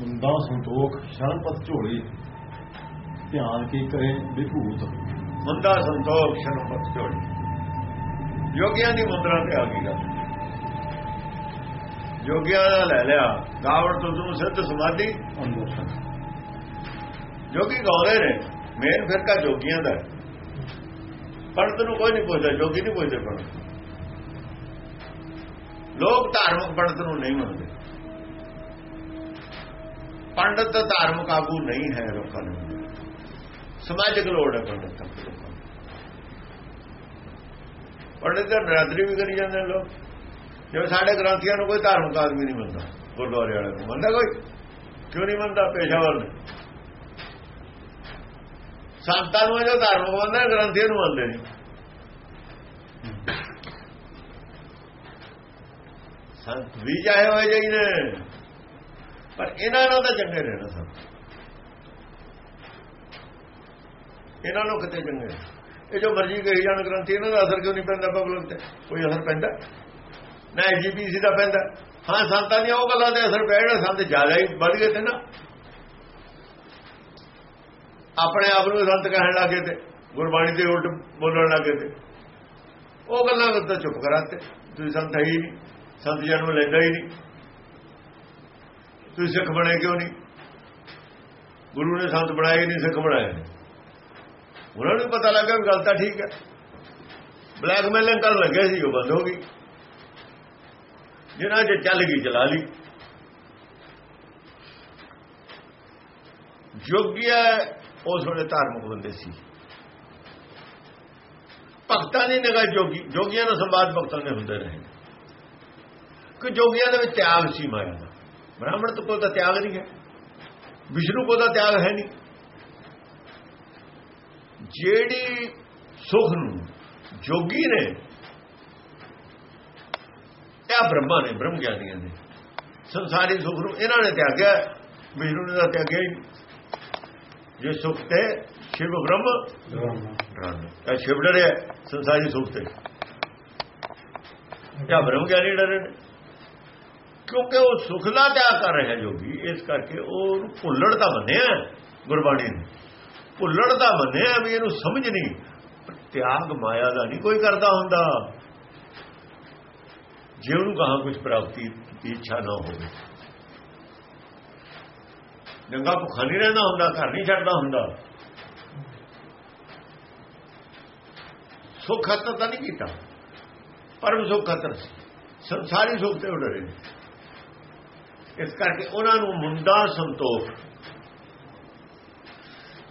ਮੁੰਡਾ ਸੰਤੋਖ ਸ਼ਰਨਪਤ ਝੋਲੀ ਧਿਆਨ ਕੀ ਕਰੇ ਵਿਭੂਤ। ਮੰਦਾ ਸੰਤੋਖ ਸ਼ਰਮਤ ਝੋਲੀ। ਯੋਗੀਆਂ ਦੀ ਮੁੰਦਰਾ ਤੇ ਆ ਗਈ ਗੱਲ। ਯੋਗੀਆਂ ਦਾ ਲੈ ਲਿਆ ਗਾਵੜ ਤੋਂ ਤੂੰ ਸਿੱਧ ਸਮਾਧੀ। ਅੰਦਰ ਜੋਗੀ ਗਾਉਂਦੇ ਨੇ ਮੇਨ ਫਿਰਕਾ ਜੋਗੀਆਂ ਦਾ। ਪੰਡਤ ਨੂੰ ਕੋਈ ਨਹੀਂ ਪੁੱਛਦਾ ਜੋਗੀ ਨਹੀਂ ਪੁੱਛਦੇ ਪੰਡਤ ਲੋਕ ਧਾਰਮਿਕ ਪੰਡਤ ਨੂੰ ਨਹੀਂ ਮੰਨਦੇ। ਪੰਡਤ ਤਾਂ ਧਾਰਮਿਕ ਆਗੂ ਨਹੀਂ ਹੈ ਲੋਕਾਂ ਨੂੰ ਸਮਾਜਿਕ ਲੋੜ ਹੈ ਪੰਡਤ ਤੱਕ ਨੂੰ ਪੰਡਤ ਤਾਂ ਨਰਾਦਰੀ ਵੀ ਕਰੀ ਜਾਂਦੇ ਨੇ ਲੋਕ। ਜਿਵੇਂ ਸਾਡੇ ਗ੍ਰੰਥੀਆਂ ਨੂੰ ਕੋਈ ਧਾਰਮਿਕ ਆਦਮੀ ਨਹੀਂ ਮੰਨਦਾ, ਗੁਰਦੁਆਰੇ ਵਾਲੇ ਨੂੰ। ਮੰਨਦਾ ਕੋਈ? ਕਿਉਂ ਨਹੀਂ ਮੰਨਦਾ? ਪੇਸ਼ਾਵਰ ਨੇ। ਸੰਤਾਂ ਨੂੰ ਜੋ ਧਾਰਮਿਕ ਮੰਨਦਾ, ਗ੍ਰੰਥੀਆਂ ਨੂੰ ਮੰਨਦੇ ਨਹੀਂ। ਸੰਤ ਵੀ ਜਾਏ ਹੋਏ ਜਾਈ ਨੇ। ਪਰ ਇਹਨਾਂ ਨਾਲ ਤਾਂ ਚੰਗੇ ਰਹਿਣਾ ਸਭ। ਇਹਨਾਂ ਨੂੰ ਕਿਤੇ ਚੰਗੇ ਨੇ। ਇਹ ਜੋ ਮਰਜ਼ੀ ਕਹੀ ਜਾਣ ਗ੍ਰੰਥੀ, ਇਹਨਾਂ ਦਾ ਅਸਰ ਕਿਉਂ ਨਹੀਂ ਪੈਂਦਾ ਪਬਲਿਕ ਤੇ? ਕੋਈ ਅਸਰ ਪੈਂਦਾ? ਨਾ ਐਜੀਪੀਸੀ ਦਾ ਪੈਂਦਾ। ਹਾਂ, ਸੰਤਾਂ ਦੀਆਂ ਉਹ ਗੱਲਾਂ ਦੇ ਅਸਰ ਪੈ ਜਿਹੜਾ ਸੰਤ ਜ਼ਿਆਦਾ ਹੀ ਵੱਧ ਗਏ ਤੇ ਨਾ। ਆਪਣੇ ਆਪ ਨੂੰ ਸੰਤ ਕਹਿਣ ਲੱਗੇ ਤੇ, ਗੁਰਬਾਣੀ ਦੇ ਉਲਟ ਬੋਲਣ ਲੱਗੇ ਤੇ। ਉਹ ਗੱਲਾਂ ਤਾਂ ਚੁੱਪ ਕਰਾਤੇ। ਤੁਸੀਂ ਸੰਤ ਹੈ ਹੀ ਨਹੀਂ। ਸੰਤ ਜਨਮ ਲੈਂਦਾ ਹੀ ਨਹੀਂ। ਤੁਸੀਂ ਸਿੱਖ ਬਣੇ ਕਿਉਂ ਨਹੀਂ? ਗੁਰੂ ਨੇ ਸੰਤ ਬਣਾਏ ਨਹੀਂ, ਸਿੱਖ ਬਣਾਏ ਨੇ ਉਹਨਾਂ ਨੂੰ ਪਤਾ ਲੱਗਾ ਵੀ ਗੱਲ ਤਾਂ ਠੀਕ ਹੈ। ਬਲੈਕਮੇਲਿੰਗ ਕਰਨ ਲੱਗੇ ਸੀ, ਉਹ ਬੰਦ ਹੋ ਗਈ। ਜਿਹਨਾਂ 'ਚ ਚੱਲ ਗਈ, ਚਲਾ ਲਈ। ਜੋਗਿਆ ਉਸ ਵੇਲੇ ਧਾਰਮਿਕ ਬੰਦੇ ਸੀ। ਭਗਤਾਂ ਦੀ ਨਿਗਾਹ ਜੋਗੀ, ਜੋਗੀਆਂ ਦਾ ਸੰਵਾਦ ਭਗਤਾਂ ਦੇ ਹੁੰਦੇ ਰਹੇ। ਕਿ ਜੋਗੀਆਂ ਦੇ ਵਿੱਚ ਤਿਆਗ ਸੀ ਮਾਇਆ ਦਾ। ਬ੍ਰਾਹਮਣ ਤੋਂ ਕੋਲ ਤਾਂ ਤਿਆਗ ਨਹੀਂ ਹੈ। ਵਿਸ਼ਨੂੰ ਕੋਲ ਤਾਂ ਤਿਆਗ ਹੈ ਨਹੀਂ। ਜਿਹੜੀ ਸੁਖ ਨੂੰ ਜੋਗੀ ਨੇ ਇਹ ਬ੍ਰਹਮਾ ਨੇ, ਬ੍ਰਹਮ ਗਿਆਨੀਆਂ ਨੇ। ਸੰਸਾਰੀ ਸੁਖ ਨੂੰ ਇਹਨਾਂ ਨੇ ਤਿਆਗਿਆ, ਵਿਸ਼ਨੂੰ ਨੇ ਤਾਂ ਤਿਆਗਿਆ ਹੀ ਨਹੀਂ। ਜੇ ਸੁਖ ਤੇ ਸ਼ਿਵ ਬ੍ਰਹਮ ਡਰਨ ਇਹ ਸ਼ਿਵ ਡਰਿਆ ਸੰਸਾਰੀ ਸੁਖ ਤੇ। ਕਿਆ ਬ੍ਰਹਮ ਗਿਆਨੀ ਡਰੇ ਨੇ? ਕਿਉਂਕਿ ਉਹ ਸੁਖ ਦਾ ਤਿਆਗ ਕਰ ਰਿਹਾ ਜੋਗੀ, ਇਸ ਕਰਕੇ ਉਹ ਭੁੱਲੜ ਦਾ ਮੰਨਿਆ ਗੁਰਬਾਣੀ ਨੇ। ਭੁੱਲੜ ਦਾ ਮੰਨਿਆ ਵੀ ਇਹਨੂੰ ਸਮਝ ਨਹੀਂ। ਤਿਆਗ ਮਾਇਆ ਦਾ ਨਹੀਂ ਕੋਈ ਕਰਦਾ ਹੁੰਦਾ। ਜੇ ਉਹਨੂੰ ਕਹਾ ਕੁਝ ਪ੍ਰਾਪਤੀ ਦੀ ਇੱਛਾ ਨਾ ਹੋਵੇ। ਨੰਗਾ ਭੁੱਖਾ ਨਹੀਂ ਰਹਿੰਦਾ ਹੁੰਦਾ, ਘਰ ਨਹੀਂ ਛੱਡਦਾ ਹੁੰਦਾ। ਸੁੱਖ ਖਤਰ ਤਾਂ ਨਹੀਂ ਕੀਤਾ। ਪਰਮ ਸੁੱਖ ਖਤਰ ਸੀ ਸੰਸਾਰੀ ਸੁੱਖ ਤੇ ਉਡਰੇ ਇਸ ਕਰਕੇ ਉਹਨਾਂ ਨੂੰ ਮੁੰਡਾ ਸੰਤੋਖ।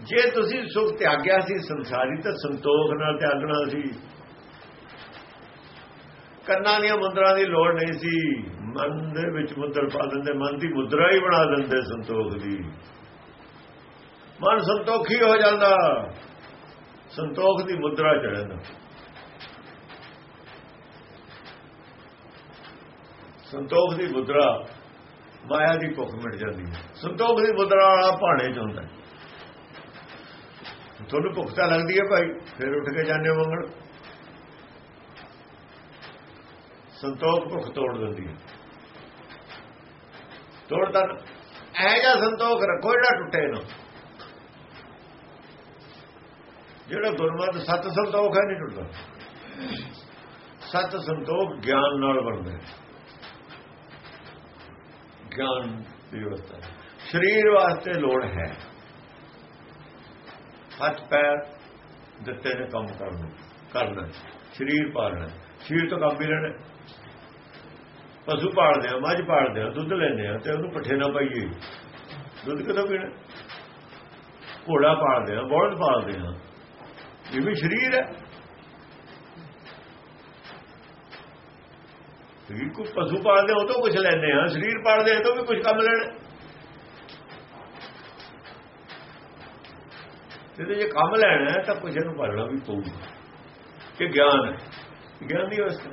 ਜੇ ਤੁਸੀਂ ਸੁਖ ਤਿਆਗਿਆ ਸੀ ਸੰਸਾਰੀ, ਤਾਂ ਸੰਤੋਖ ਨਾਲ ਤਿਆਗਣਾ ਸੀ। ਕੰਨਾਂ ਦੀਆਂ ਮੁੰਦਰਾਂ ਦੀ ਲੋੜ ਨਹੀਂ ਸੀ। ਮਨ ਦੇ ਵਿੱਚ ਮੁੰਦਰ ਪਾ ਦਿੰਦੇ, ਮਨ ਦੀ ਮੁਦਰਾ ਹੀ ਬਣਾ ਦਿੰਦੇ ਸੰਤੋਖ ਦੀ। ਮਨ ਸੰਤੋਖੀ ਹੋ ਜਾਂਦਾ। ਸੰਤੋਖ ਦੀ ਮੁਦਰਾ ਚੜ੍ਹਦਾ ਸੰਤੋਖ ਦੀ ਮੁਦਰਾ ਮਾਇਆ ਦੀ ਭੁੱਖ ਮਿਟ ਜਾਂਦੀ ਹੈ। ਸੰਤੋਖ ਦੀ ਮੁਦਰਾ ਵਾਲਾ ਭਾਣੇ ਚ ਹੁੰਦਾ ਤੁਹਾਨੂੰ ਭੁੱਖ ਤਾਂ ਲੱਗਦੀ ਹੈ ਭਾਈ, ਫਿਰ ਉੱਠ ਕੇ ਜਾਂਦੇ ਹੋ ਮੰਗਣ। ਸੰਤੋਖ ਭੁੱਖ ਤੋੜ ਦਿੰਦੀ ਹੈ। ਤੋੜ ਤਾਂ ਇਹ ਜਿਹਾ ਸੰਤੋਖ ਰੱਖੋ ਜਿਹੜਾ ਟੁੱਟੇ ਨਾ। ਜਿਹੜਾ ਗੁਰਮਤ ਸਤ ਸੰਤੋਖ ਹੈ, ਨਹੀਂ ਟੁੱਟਦਾ। ਸਤ ਸੰਤੋਖ ਗਿਆਨ ਨਾਲ ਬਣਦਾ ਹੈ ਗਿਆਨ ਦੀ ਅਵਸਥਾ ਸਰੀਰ ਵਾਸਤੇ ਲੋੜ ਹੈ। ਹੱਥ ਪੈਰ ਦਿੱਤੇ ਨੇ ਕੰਮ ਕਰਨਾ ਕਰਨਾ। ਸਰੀਰ ਪਾਲਣਾ। ਸਰੀਰ ਤੋਂ ਕੰਮ ਵੀ ਲੈਣਾ ਪਸ਼ੂ ਪਾਲਦੇ ਆ, ਮੱਝ ਪਾਲਦੇ ਆ, ਦੁੱਧ ਲੈਂਦੇ ਆ ਤੇ ਉਹਨੂੰ ਪੱਠੇ ਨਾ ਪਾਈਏ। ਦੁੱਧ ਕਿਦੋਂ ਪੀਣਾ? ਘੋੜਾ ਪਾਲਦੇ ਆ, ਬੋਲਦ ਪਾਲਦੇ ਆ। ਇਹ ਵੀ ਸਰੀਰ ਹੈ। ਸਰੀਰ ਕੋ ਪਸ਼ੂ ਪਾਲਦੇ ਉਹ ਤੋਂ ਕੁਝ ਲੈਂਦੇ ਆ ਸਰੀਰ ਪਾਲਦੇ ਇਹ ਤੋਂ ਵੀ ਕੁਝ ਕੰਮ ਲੈਣਾ। ਤੇ ਜੇ ਕੰਮ ਲੈਣਾ ਤਾਂ ਕੁਝ ਨੂੰ ਪਾਲਣਾ ਵੀ ਪਊਗਾ। ਇਹ ਗਿਆਨ ਹੈ। ਗਿਆਨ ਦੀ ਅਵਸਥਾ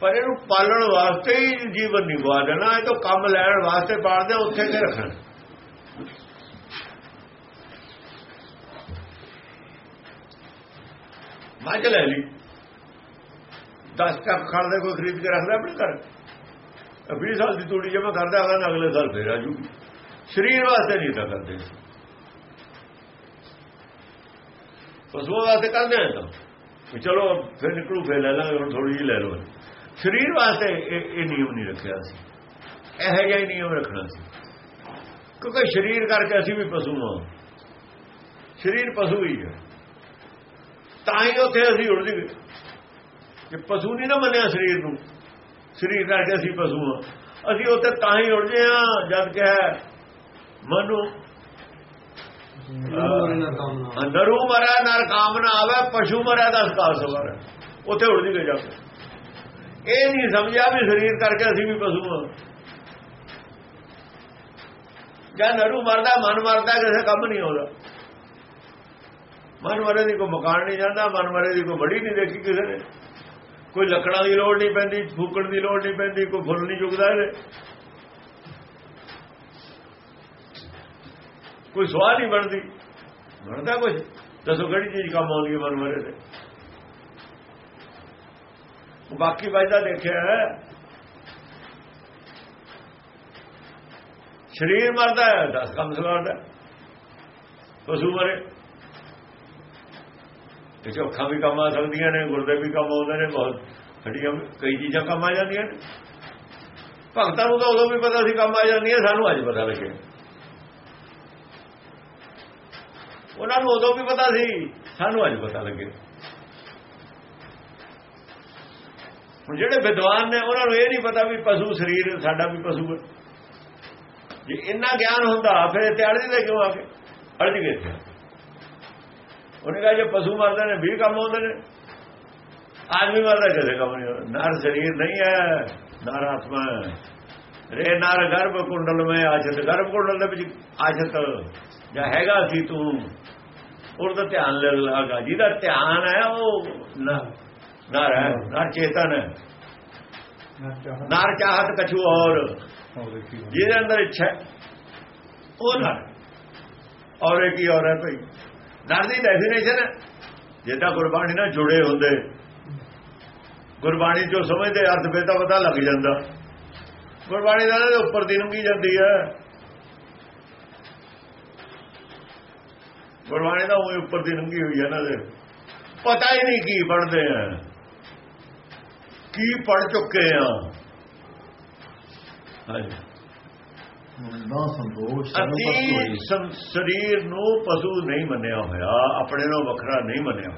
ਪਰ ਇਹਨੂੰ ਪਾਲਣ ਵਾਸਤੇ ਹੀ ਜੀਵਨ ਨਹੀਂ ਗਵਾ ਇਹ ਤਾਂ ਕੰਮ ਲੈਣ ਵਾਸਤੇ ਪਾਲਦੇ ਆ, ਉੱਥੇ ਤੇ ਰੱਖਣਾ। ਮੱਝ ਲੈ ਲਈ। 10 ਟੱਕ ਖੜਦੇ ਕੋਈ ਖਰੀਦ ਕੇ ਰੱਖਦਾ ਆਪਣੇ ਘਰ? 20 ਸਾਲ ਦੀ ਤੂੜੀ ਜਮਾ ਕਰਦਾ, ਅਗਲਾ ਅਗਲੇ ਸਾਲ ਫੇਰ ਆ ਜੂਗੀ। ਸਰੀਰ ਵਾਸਤੇ ਨਹੀਂ ਤਾਂ ਕਰਦੇ। ਪਸ਼ੂਆਂ ਵਾਸਤੇ ਕਰਦੇ ਆ ਤਾਂ। ਵੀ ਚਲੋ, ਫਿਰ ਨਿਕਲੂ, ਫੇਰ ਲੈ ਲਾਂਗੇ, ਹੁਣ ਥੋੜੀ ਜਿਹੀ ਲੈ ਲਓ। ਸਰੀਰ ਵਾਸਤੇ ਇਹ ਨਿਯਮ ਨਹੀਂ ਰੱਖਿਆ ਸੀ। ਇਹੋ ਜਿਹਾ ਹੀ ਨਿਯਮ ਰੱਖਣਾ ਸੀ। ਕਿਉਂਕਿ ਸਰੀਰ ਕਰਕੇ ਅਸੀਂ ਵੀ ਪਸ਼ੂ ਹਾਂ। ਸਰੀਰ ਪਸ਼ੂ ਹੀ ਹੈ। ਤਾਂ ਹੀ ਉੱਥੇ ਅਸੀਂ ਉੜ ਗਏ। ਜੇ ਪਸ਼ੂ ਨਹੀਂ ਨਾ ਮੰਨਿਆ ਸਰੀਰ ਨੂੰ। ਸਰੀਰ ਕਰਕੇ ਅਸੀਂ ਪਸ਼ੂ ਹਾਂ? ਅਸੀਂ ਉੱਥੇ ਤਾਂ ਹੀ ਗਏ ਆ ਜਦ ਕਿ ਮਨੂ। ਨਰੂ ਮਰਾ ਨਰ ਕਾਮਨਾ ਆਵੇ ਪਸ਼ੂ ਮਰਾ ਦਸ ਕਾਲ ਸਵਾਰ ਉੱਥੇ ਉੜ ਗਏ ਜਾ ਇਹ ਨਹੀਂ ਸਮਝਿਆ ਵੀ ਸਰੀਰ ਕਰਕੇ ਅਸੀਂ ਵੀ ਪਸ਼ੂ ਹਾਂ। ਜਾਂ ਨਰੂ ਮਰਦਾ ਮਨ ਮਰਦਾ ਕਿਸੇ ਕੰਮ ਨਹੀਂ ਆਉਂਦਾ। ਮਨ ਮਰੇ ਦੀ ਕੋਈ ਮਕਾਨ ਨਹੀਂ ਜਾਂਦਾ ਮਨ ਮਰੇ ਦੀ ਕੋਈ ਬੜੀ ਨਹੀਂ ਦੇਖੀ ਕਿਸੇ ਨੇ। ਕੋਈ ਲੱਕੜਾਂ ਦੀ ਲੋੜ ਨਹੀਂ ਪੈਂਦੀ, ਫੂਕਣ ਦੀ ਲੋੜ ਨਹੀਂ ਪੈਂਦੀ, ਕੋਈ ਫੁੱਲ ਨਹੀਂ ਚੁਗਦਾ ਇਹਦੇ। ਕੋਈ ਸਵਾਲ ਨਹੀਂ ਬਣਦੀ। ਬਣਦਾ ਕੁਝ ਦੱਸੋ ਕਿਹੜੀ ਚੀਜ਼ ਕੰਮ ਆਉਂਦੀ ਹੈ ਮਨ ਮਰੇ ਤੇ? ਬਾਕੀ ਵਾਜਦਾ ਦੇਖਿਆ ਸਰੀਰ ਮਰਦਾ ਹੈ 10 ਕੰਮ ਸਵਾਰਦਾ ਪਸ਼ੂ ਮਰੇ। ਤੇ ਅੱਖਾਂ ਵੀ ਕੰਮ ਆ ਸਕਦੀਆਂ ਨੇ, ਗੁਰਦੇ ਵੀ ਕੰਮ ਆਉਂਦੇ ਨੇ, ਬਹੁਤ ਹੱਡੀਆਂ ਕਈ ਚੀਜ਼ਾਂ ਕੰਮ ਆ ਜਾਂਦੀਆਂ ਨੇ। ਭਗਤਾਂ ਨੂੰ ਤਾਂ ਉਦੋਂ ਵੀ ਪਤਾ ਸੀ ਕੰਮ ਆ ਜਾਂਦੀਆਂ, ਸਾਨੂੰ ਅੱਜ ਪਤਾ ਲੱਗਿਆ। ਉਹਨਾਂ ਨੂੰ ਉਦੋਂ ਵੀ ਪਤਾ ਸੀ, ਸਾਨੂੰ ਅੱਜ ਪਤਾ ਲੱਗਿਆ। ਹੁਣ ਜਿਹੜੇ ਵਿਦਵਾਨ ਨੇ, ਉਹਨਾਂ ਨੂੰ ਇਹ ਨਹੀਂ ਪਤਾ ਵੀ ਪਸ਼ੂ ਸਰੀਰ ਸਾਡਾ ਵੀ ਪਸ਼ੂ ਹੈ। ਜੇ ਇੰਨਾ ਗਿਆਨ ਹੁੰਦਾ, ਫਿਰ ਤੇ ਅੜਦੀ ਦੇ ਕਿਉਂ ਆ ਕੇ? ਅੜਦੀ ਗਏ ਤੇ ਉਹਨੇ ਕਹਾ ਜੇ ਪਸ਼ੂ ਮਰਦੇ ਨੇ 20 ਕੰਮ ਆਉਂਦੇ ਨੇ। ਆਦਮੀ ਮਰਦਾ ਕਿਸੇ ਕੰਮ ਨਹੀਂ ਨਰ ਸਰੀਰ ਨਹੀਂ ਹੈ ਨਰ ਆਤਮਾ ਰੇ ਨਰ ਗਰਭ ਕੁੰਡਲ ਮੈਂ ਆਜਤ। ਗਰਭ ਕੁੰਡਲ ਦੇ ਵਿੱਚ ਆਜਤ ਜਾਂ ਹੈਗਾ ਸੀ ਤੂੰ ਉਹਦਾ ਧਿਆਨ ਲੈ ਲਗਾ ਜਿਹਦਾ ਧਿਆਨ ਹੈ ਉਹ ਨਰ ਹੈ ਨਰ ਚੇਤਨ ਹੈ। ਨਰ ਚਾਹਤ ਕਛੂ ਔਰ ਜਿਹਦੇ ਅੰਦਰ ਇੱਛਾ ਉਹ ਨਰ। ਔਰ ਇਹ ਕੀ ਔਰ ਹੈ ਭਾਈ? ਨਰ ਦੀ ਡੈਫੀਨੇਸ਼ਨ ਹੈ। ਜਿੱਦਾਂ ਗੁਰਬਾਣੀ ਨਾਲ ਜੁੜੇ ਹੁੰਦੇ, ਗੁਰਬਾਣੀ ਜੋ ਸਮਝਦੇ ਅਰਥ ਬੇਤਾ ਪਤਾ ਲੱਗ ਜਾਂਦਾ। ਗੁਰਬਾਣੀ ਦਾ ਦੇ ਉੱਪਰ ਦੀ ਲੰਗੀ ਜਾਂਦੀ ਹੈ। ਗੁਰਬਾਣੀ ਦਾ ਉਹ ਉੱਪਰ ਦੀ ਲੰਗੀ ਹੋਈ ਹੈ ਨਾ ਦੇ ਪਤਾ ਹੀ ਨਹੀਂ ਕੀ ਪੜਦੇ ਆ। ਕੀ ਪੜ ਚੁੱਕੇ ਆ। ਹਾਂਜੀ। ਅਸੀਂ ਸਰੀਰ ਨੂੰ ਪਸ਼ੂ ਨਹੀਂ ਮੰਨਿਆ ਹੋਇਆ ਆਪਣੇ ਨੂੰ ਵੱਖਰਾ ਨਹੀਂ ਮੰਨਿਆ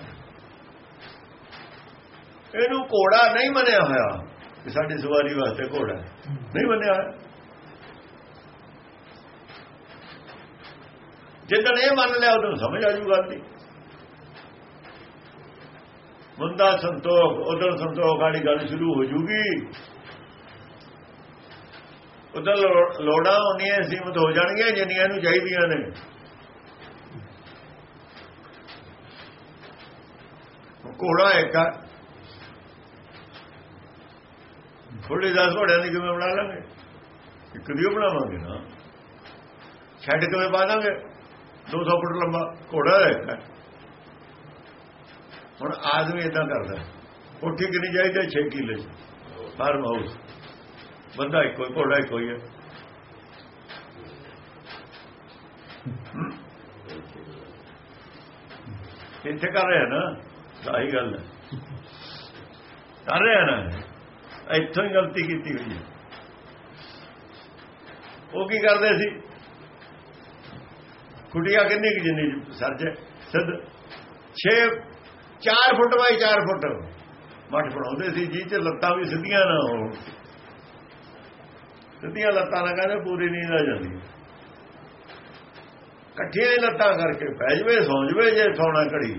ਇਹਨੂੰ ਘੋੜਾ ਨਹੀਂ ਮੰਨਿਆ ਹੋਇਆ। ਕਿ ਸਾਡੀ ਸਵਾਰੀ ਵਾਸਤੇ ਘੋੜਾ ਨਹੀਂ ਮੰਨਿਆ ਜਦੋਂ ਇਹ ਮੰਨ ਲਿਆ ਉਦੋਂ ਸਮਝ ਆ ਜੂ ਗੱਲ ਦੀ। ਮੁੰਦਾ ਸੰਤੋਖ ਉਧਰ ਸੰਤੋਖ ਵਾਲੀ ਗੱਲ ਸ਼ੁਰੂ ਹੋ ਜੂਗੀ। ਉਧਰ ਲੋੜਾਂ ਹੁੰਦੀਆਂ ਸੀਮਤ ਹੋ ਜਾਣਗੀਆਂ ਜਿੰਨੀਆਂ ਨੂੰ ਚਾਹੀਦੀਆਂ ਨੇ। ਘੋੜਾ ਇੱਕ ਆ। ਥੋੜੇ ਦਸ ਘੋੜਿਆਂ ਦੀ ਕਿਵੇਂ ਬਣਾ ਲਾਂਗੇ? ਇੱਕ ਦੀ ਬਣਾਵਾਂਗੇ ਨਾ। ਛੱਡ ਕਿਵੇਂ ਪਾ ਦਾਂਗੇ? 200 ਫੁੱਟ ਲੰਬਾ ਘੋੜਾ ਇੱਕ ਹੁਣ ਆਦਮੀ ਇਦਾਂ ਕਰਦਾ। ਕੋਠੀ ਕਿੰਨੀ ਚਾਹੀਦੀ 6 ਕਿੱਲੇ ਫਾਰਮ ਹਾਊਸ। ਬੰਦਾ ਇੱਕੋ ਹੀ, ਘੋੜਾ ਇੱਕੋ ਹੀ ਹੈ। ਇੱਥੇ ਕਰ ਰਿਹਾ ਨਾ ਸਹੀ ਗੱਲ ਹੈ। ਕਰ ਰਿਹਾ ਨਾ, ਇੱਥੋਂ ਹੀ ਗਲਤੀ ਕੀਤੀ ਹੋਈ ਹੈ। ਉਹ ਕੀ ਕਰਦੇ ਸੀ? ਕੁਟੀਆਂ ਕਿੰਨੀ ਕਿ ਜਿੰਨੀ ਸਰਜ ਸਿੱਧ। 6 4 ਫੁੱਟ ਬਾਈ 4 ਫੁੱਟ। ਮੱਠ ਬਣਾਉਂਦੇ ਸੀ ਜੀ ਚ ਲੱਤਾਂ ਵੀ ਸਿੱਧੀਆਂ ਨਾ ਹੋਣ। ਸਿੱਧੀਆਂ ਲੱਤਾਂ ਨਾਲ ਕਹਿੰਦੇ ਪੂਰੀ ਨੀਂਦ ਆ ਜਾਂਦੀ ਇਕੱਠੀਆਂ ਹੀ ਲੱਤਾਂ ਕਰਕੇ ਪੈ ਜਵੇ, ਸੌਂ ਜਵੇ ਜੇ ਸੌਣਾ ਘੜੀ।